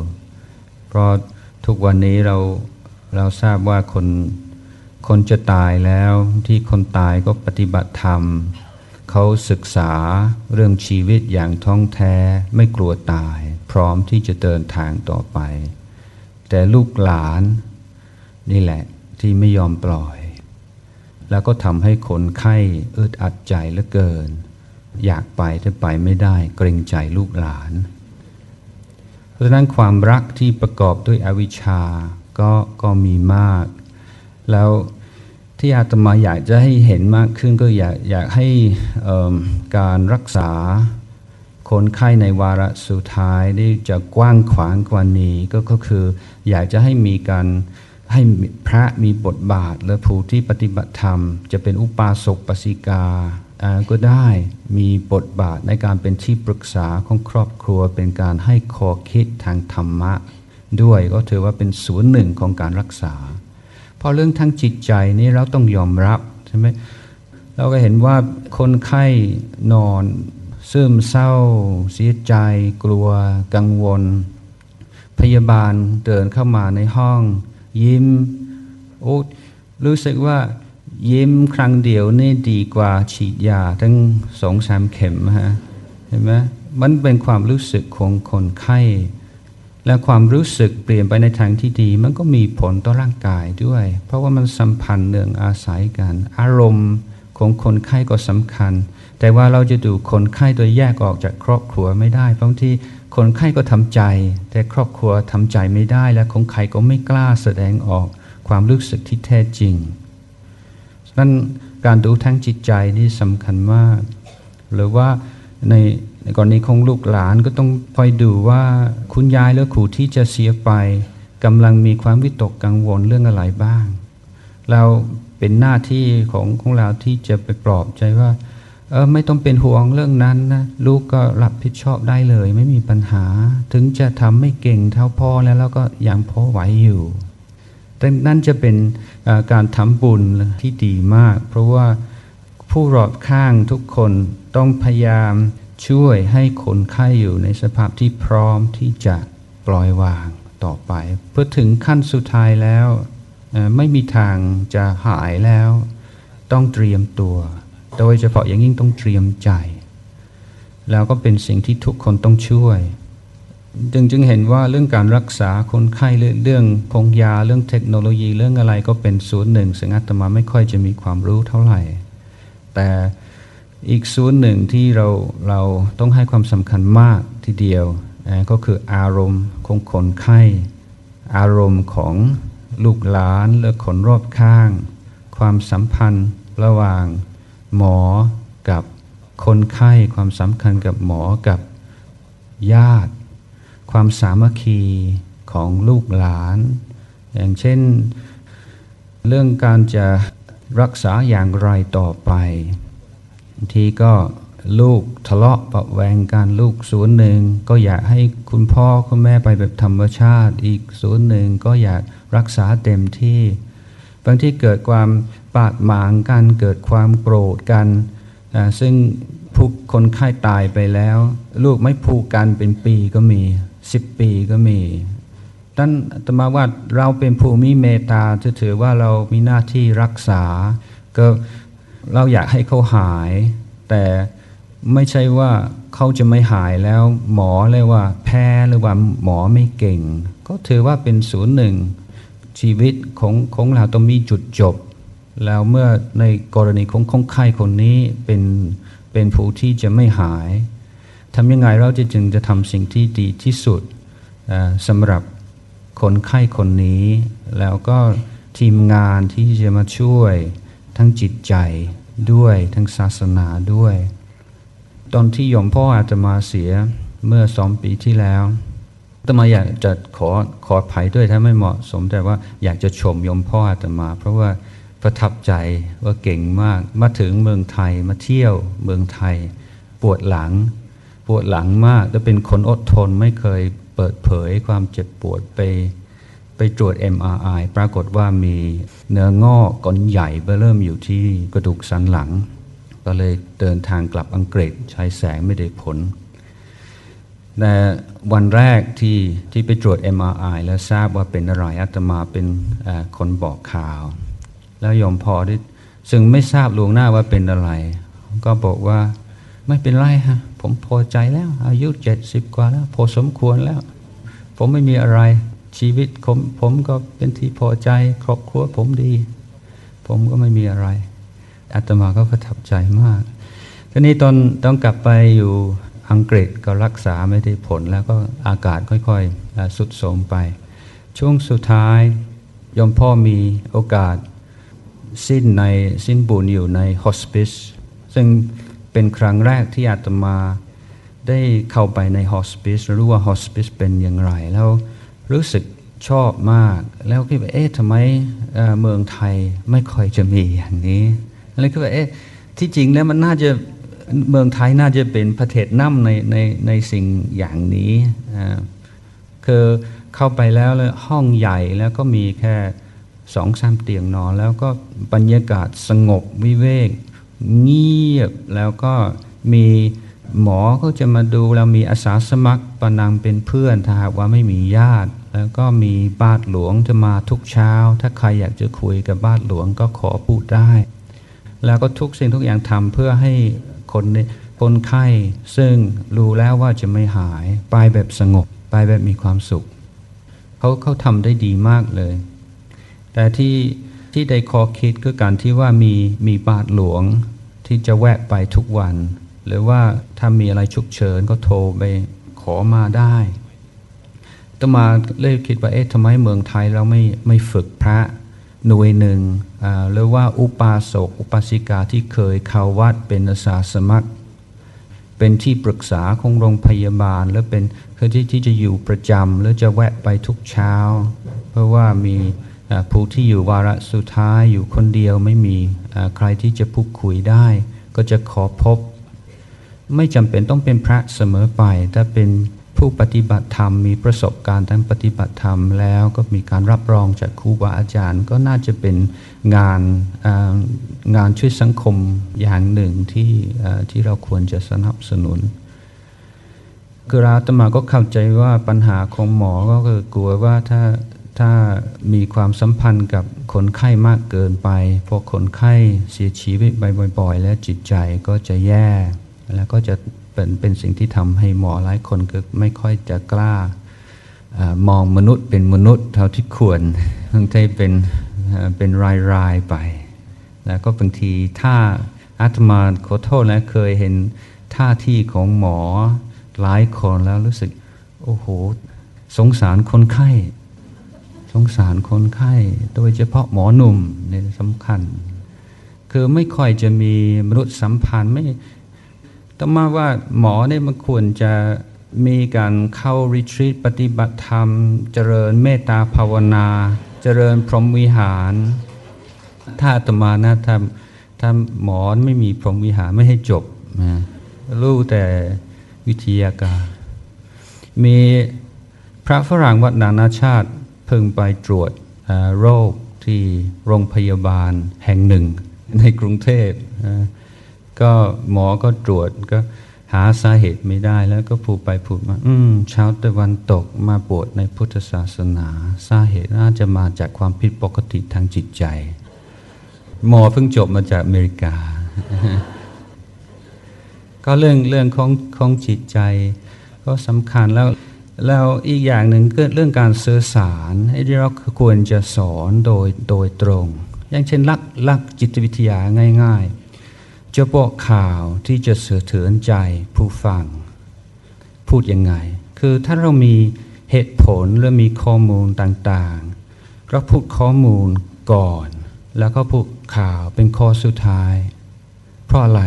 เพราะทุกวันนี้เราเราทราบว่าคนคนจะตายแล้วที่คนตายก็ปฏิบัติธรรม เขาศึกษาเรื่องชีวิตอย่างท่องแท้ไม่กลัวตาย พร้อมที่จะเดินทางต่อไป แต่ลูกหลานนี่แหละที่ไม่ยอมปล่อย แล้วก็ทำให้คนไข้อึดอัดใจเหลือเกิน อยากไปแต่ไปไม่ได้เกรงใจลูกหลาน เพราะฉะนั้นความรักที่ประกอบด้วยอวิชชาก็ก็มีมาก แล้วที่อาตมาอยากจะให้เห็นมากขึ้นก็อยากอยากให้การรักษาคนไข้ในวาระสุดท้ายได้จะกว้างขวางกว่านี้ก็ก็คืออยากจะให้มีการ ให้พระมีบทบาทและผู้ที่ปฏิบัติธรรม จะเป็นอุปาสกปสิกาก็ได้มีบทบาทในการเป็นที่ปรึกษาของครอบครัว เป็นการให้คอคิดทางธรรมะ ด้วยก็ถือว่าเป็นศูนหนึ่งของการรักษาเพราะเรื่องทางจิตใจนี่เราต้องยอมรับใช่ไหมเราก็เห็นว่าคนไข้นอนซึมเศร้า เสียใจ กลัว กังวล พยาบาลเดินเข้ามาในห้อง ยิ้มโอ้รู้สึกว่ายิ้มครั้งเดียวนี่ดีกว่าฉีดยาทั้งสองสามเข็มฮะเห็นไหมมันเป็นความรู้สึกของคนไข้ และความรู้สึกเปลี่ยนไปในทางที่ดี มันก็มีผลต่อร่างกายด้วย เพราะว่ามันสัมพันธ์เนื่องอาศัยกัน อารมณ์ของคนไข้ก็สำคัญ แต่ว่าเราจะดูคนไข้โดยแยกออกจากครอบครัวไม่ได้บางที คนไข้ก็ทำใจ แต่ครอบครัวทำใจไม่ได้และคนไข้ก็ไม่กล้าแสดงออกความรู้สึกที่แท้จริงนั้นการดูทั้งจิตใจนี่สำคัญมาก หรือว่าในกรณีของลูกหลานก็ต้องคอยดูว่าคุณยายหรือครูที่จะเสียไปกำลังมีความวิตกกังวลเรื่องอะไรบ้าง เราเป็นหน้าที่ของของเราที่จะไปปลอบใจว่า เออไม่ต้องเป็นห่วงเรื่องนั้นนะลูกก็รับผิดชอบได้เลย ไม่มีปัญหา ถึงจะทำไม่เก่งเท่าพ่อแล้วแล้วก็ยังพอไหวอยู่แต่นั่นจะเป็นการทำบุญที่ดีมาก เพราะว่าผู้รอบข้างทุกคนต้องพยายามช่วยให้คนไข้อยู่ในสภาพที่พร้อมที่จะปล่อยวางต่อไป เพื่อถึงขั้นสุดท้ายแล้ว ไม่มีทางจะหายแล้ว ต้องเตรียมตัว โดยเฉพาะอย่างยิ่งต้องเตรียมใจ แล้วก็เป็นสิ่งที่ทุกคนต้องช่วย จึงจึงเห็นว่าเรื่องการรักษาคนไข้เรื่องพงยาเรื่องเทคโนโลยีเรื่องอะไรก็เป็นส่วนหนึ่งซึ่งอาตมาไม่ค่อยจะมีความรู้เท่าไหร่ แต่อีกส่วนหนึ่งที่เราเราต้องให้ความสำคัญมากทีเดียวก็คืออารมณ์ของคนไข้ อารมณ์ของลูกหลานและคนรอบข้าง ความสัมพันธ์ระหว่าง หมอกับคนไข้ความสำคัญกับหมอกับญาติ ความสามัคคีของลูกหลาน อย่างเช่น เรื่องการจะรักษาอย่างไรต่อไปทีก็ลูกทะเลาะปะแวงกันลูกส่วนหนึ่ง ก็อยากให้คุณพ่อคุณแม่ไปแบบธรรมชาติ อีกส่วนหนึ่งก็อยากรักษาเต็มที่ บางที่เกิดความ ปาดหมางกันเกิดความโกรธกันนะซึ่งผู้คนไข้าตายไปแล้ว ลูกไม่ผูกกันเป็นปีก็มีสิบปีก็มีท่านตมาว่าเราเป็นผู้มีเมตตาจะถือว่าเรามีหน้าที่รักษา ก็เราอยากให้เขาหาย แต่ไม่ใช่ว่าเขาจะไม่หายแล้ว หมอเลยว่าแพ้หรือว่าหมอไม่เก่ง ก็ถือว่าเป็นศูนย์หนึ่งชีวิตของของเราต้องมีจุดจบ แล้วเมื่อในกรณีของคนไข้คนนี้เป็นเป็นผู้ที่จะไม่หายทำยังไงเราจะจึงจะทำสิ่งที่ดีที่สุดสำหรับคนไข้คนนี้ แล้วก็ทีมงานที่จะมาช่วยทั้งจิตใจด้วยทั้งศาสนาด้วย ตอนที่ยมพ่ออาจจะมาเสียเมื่อสองปีที่แล้วตมาอยากจะขอขอภัยด้วยถ้าไม่เหมาะสมแต่ว่าอยากจะชมยมพ่ออาตมา เพราะว่า ประทับใจว่าเก่งมาก มาถึงเมืองไทยมาเที่ยวเมืองไทย ปวดหลัง ปวดหลังมากแล้วเป็นคนอดทนไม่เคยเปิดเผยความเจ็บปวดไป ไปตรวจ MRI ปรากฏว่ามีเนื้องอกก้อนใหญ่เริ่มอยู่ที่กระดูกสันหลัง ก็เลยเดินทางกลับอังกฤษใช้แสงไม่ได้ผลแต่วันแรกที่ที่ไปตรวจ MRI แล้วทราบว่าเป็นอะไรอาตมาเป็นคนบอกข่าว แล้วยมพอที่ซึ่งไม่ทราบลวงหน้าว่าเป็นอะไร ก็บอกว่าไม่เป็นไรฮะผมพอใจแล้ว อายุเจ็ดสิบกว่าแล้ว พอสมควรแล้ว ผมไม่มีอะไรชีวิตผมผมก็เป็นที่พอใจ ครอบครัวผมดี ผมก็ไม่มีอะไรอาตมาก็ประทับใจมากทีนี้ตอนต้องกลับไปอยู่อังกฤษก็รักษาไม่ได้ผลแล้วก็อาการค่อยๆทรุดโทรมไป ช่วงสุดท้ายโยมพ่อมีโอกาส สิ้นในสิ้นบุญอยู่ใน hospice ซึ่งเป็นครั้งแรกที่อาตมาได้เข้าไปใน hospice รู้ว่า hospice เป็นอย่างไร แล้วรู้สึกชอบมาก แล้วคิดว่าเอ๊ะทำไมเมืองไทยไม่ค่อยจะมีอย่างนี้แล้วคิดว่าเอ๊ะที่จริงแล้วมันน่าจะเมืองไทยน่าจะเป็นประเทศน้ำในในในสิ่งอย่างนี้คือเข้าไปแล้วแล้วห้องใหญ่แล้วก็มีแค่ สองสามเตียงนอน แล้วก็บรรยากาศสงบวิเวก เงียบแล้วก็มีหมอก็จะมาดูแล้วมีอาสาสมัครประนังเป็นเพื่อนถ้าหากว่าไม่มีญาติ แล้วก็มีบาทหลวงจะมาทุกเช้า ถ้าใครอยากจะคุยกับบาทหลวงก็ขอพูดได้ แล้วก็ทุกสิ่งทุกอย่างทำเพื่อให้คนคนไข้ซึ่งรู้แล้วว่าจะไม่หาย ไปแบบสงบ ไปแบบมีความสุข เขาเขาทำได้ดีมากเลย แต่ที่ที่ได้คอคิดก็การที่ว่ามีมีบาทหลวงที่จะแวะไปทุกวัน หรือว่าถ้ามีอะไรฉุกเฉินก็โทรไปขอมาได้ต่อมาเลยคิดว่าเอ๊ะทำไมเมืองไทยเราไม่ไม่ฝึกพระหน่วยหนึ่งหรือว่าอุปาสกอุปาสิกาที่เคยเข้าวัดเป็นอาสาสมัคร เป็นที่ปรึกษาของโรงพยาบาล แล้วเป็นคือที่ที่จะอยู่ประจำแล้วจะแวะไปทุกเช้า เพราะว่ามี ผู้ที่อยู่วาระสุดท้ายอยู่คนเดียวไม่มีใครที่จะพูดคุยได้ ก็จะขอพบ ไม่จำเป็นต้องเป็นพระเสมอไป ถ้าเป็นผู้ปฏิบัติธรรมมีประสบการณ์ทางปฏิบัติธรรมแล้วก็มีการรับรองจากครูบาอาจารย์ ก็น่าจะเป็นงานงานช่วยสังคมอย่างหนึ่งที่ที่เราควรจะสนับสนุนคืออาตมาก็เข้าใจว่าปัญหาของหมอก็คือกลัวว่าถ้า ถ้ามีความสัมพันธ์กับคนไข้มากเกินไป พอคนไข้เสียชีวิตไปบ่อย ๆ แล้วจิตใจก็จะแย่ แล้วก็จะเป็นเป็นสิ่งที่ทำให้หมอหลายคนก็ไม่ค่อยจะกล้ามองมนุษย์เป็นมนุษย์เท่าที่ควรบางทีเป็นเป็นรายๆไป แล้วก็บางทีถ้าอาตมาขอโทษนะเคยเห็นท่าที่ของหมอหลายคนแล้วรู้สึก โอ้โห สงสารคนไข้ สงสารคนไข้ โดยเฉพาะหมอหนุ่มเนี่ยสำคัญ คือไม่ค่อยจะมีมนุษย์สัมพันธ์ไม่ต้องมาว่าหมอเนี่ยมันควรจะมีการเข้ารีทรีตปฏิบัติธรรม เจริญเมตตาภาวนา เจริญพรหมวิหาร ถ้าตมานะถ้าถ้าหมอไม่มีพรหมวิหารไม่ให้จบนะรู้แต่วิทยาการ มีพระฝรั่งวัดนานาชาติ พิ่งไปตรวจโรคที่โรงพยาบาลแห่งหนึ่งในกรุงเทพก็หมอก็ตรวจก็หาสาเหตุไม่ได้แล้วก็พูดไปพูดมา อืมชาวตะวันตกมาบวชในพุทธศาสนาสาเหตุน่าจะมาจากความผิดปกติทางจิตใจ หมอเพิ่งจบมาจากอเมริกา ก็เรื่องเรื่องของของจิตใจ ก็สำคัญแล้ว แล้วอีกอย่างหนึ่งก็เรื่องการสื่อสารที่เราควรจะสอนโดยโดยตรง อย่างเช่นลักลักจิตวิทยาง่ายๆจะบอกข่าวที่จะเสือเถือนใจผู้ฟัง พูดยังไง คือถ้าเรามีเหตุผลและมีข้อมูลต่างๆ เราพูดข้อมูลก่อน แล้วก็พูดข่าวเป็นข้อสุดท้าย เพราะอะไร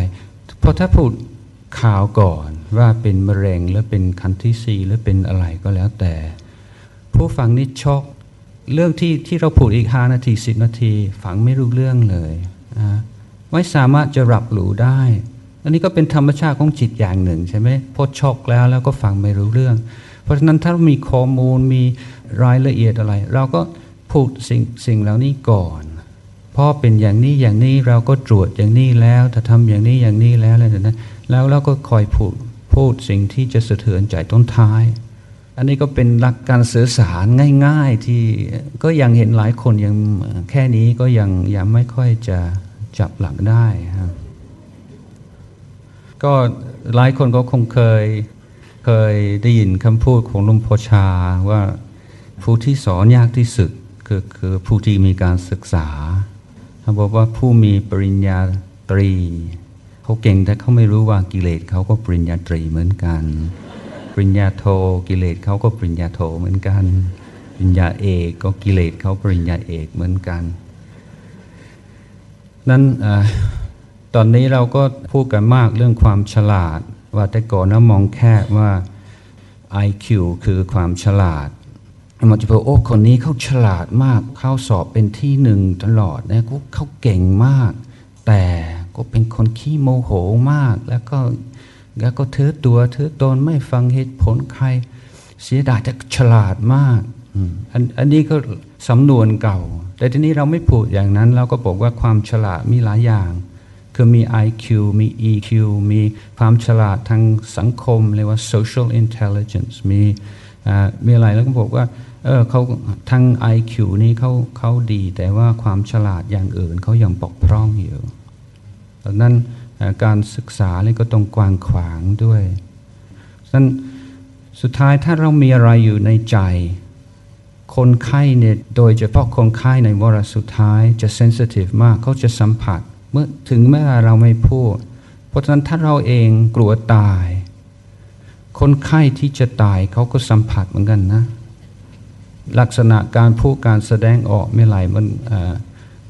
เพราะถ้าพูดข่าวก่อน ว่าเป็นมะเร็งหรือเป็นคันที่สี่หรือเป็นอะไรก็แล้วแต่ ผู้ฟังนี่ช็อกเรื่องที่ที่เราพูดอีกห้านาทีสิบนาที ฟังไม่รู้เรื่องเลยนะไม่สามารถจะรับรู้ได้ อันนี้ก็เป็นธรรมชาติของจิตอย่างหนึ่งใช่ไหมพอช็อกแล้วแล้วก็ฟังไม่รู้เรื่อง เพราะฉะนั้นถ้ามีข้อมูลมีรายละเอียดอะไร เราก็พูดสิ่งสิ่งเหล่านี้ก่อนพอเป็นอย่างนี้อย่างนี้เราก็ตรวจอย่างนี้แล้ว ถ้าทำอย่างนี้อย่างนี้แล้วอะไรนั้นแล้วเราก็คอยพูด พูดสิ่งที่จะสะเทือนใจต้นท้าย อันนี้ก็เป็นหลักการสื่อสารง่าย ๆที่ก็ยังเห็นหลายคนยังแค่นี้ก็ยังยังไม่ค่อยจะจับหลักได้ครับก็หลายคนก็คงเคยเคยได้ยินคำพูดของลุงพอชาว่าผู้ที่สอนยากที่สุดคือคือผู้ที่มีการศึกษาเขาบอกว่าผู้มีปริญญาตรี เขาเก่งแต่เขาไม่รู้ว่ากิเลสเขาก็ปริญญาตรีเหมือนกัน ปริญญาโทกิเลสเขาก็ปริญญาโทเหมือนกัน ปริญญาเอกก็กิเลสเขาปริญญาเอกเหมือนกัน นั้นอตอนนี้เราก็พูดกันมากเรื่องความฉลาด ว่าแต่ก่อนนะมองแค่ว่า IQ คือความฉลาดมันจะบอกโอ้คนนี้เขาฉลาดมาก เข้าสอบเป็นที่หนึ่งตลอดนะเขาเก่งมาก แต่ ก็เป็นคนขี้โมโหมาก แล้วก็แล้วก็เถือตัวเถือตนไม่ฟังเหตุผลใคร เสียดายแต่ฉลาดมากอันอันนี้ก็สำนวนเก่า แต่ทีนี้เราไม่พูดอย่างนั้น เราก็บอกว่าความฉลาดมีหลายอย่าง คือมี IQ มี EQ มีความฉลาดทางสังคมเรียกว่า social intelligence มีมีอะไรแล้วก็บอกว่าเออเขาทาง IQ นี้เขาเขาดี แต่ว่าความฉลาดอย่างอื่นเขายังปกพร่องอยู่ ดังนั้นการศึกษาเลยก็ต้องกว้างขวางด้วยดังนั้นสุดท้ายถ้าเรามีอะไรอยู่ในใจ คนไข้เนี่ยโดยเฉพาะคนไข้ในวาระสุดท้ายจะเซนซิทีฟมากเขาจะสัมผัสเมื่อถึงแม้เราไม่พูด เพราะฉะนั้นถ้าเราเองกลัวตาย คนไข้ที่จะตายเขาก็สัมผัสเหมือนกันนะ ลักษณะการพูดการแสดงออกไม่ไหลมัน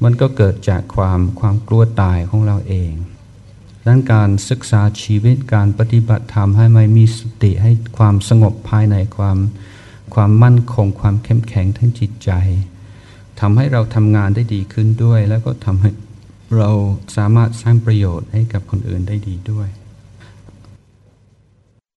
มันก็เกิดจากความความกลัวตายของเราเองดังการศึกษาชีวิตการปฏิบัติธรรมให้ไม่มีสติให้ความสงบภายในความความมั่นคง ความเข้มแข็งทั้งจิตใจทำให้เราทำงานได้ดีขึ้นด้วย แล้วก็ทำให้เราสามารถสร้างประโยชน์ให้กับคนอื่นได้ดีด้วย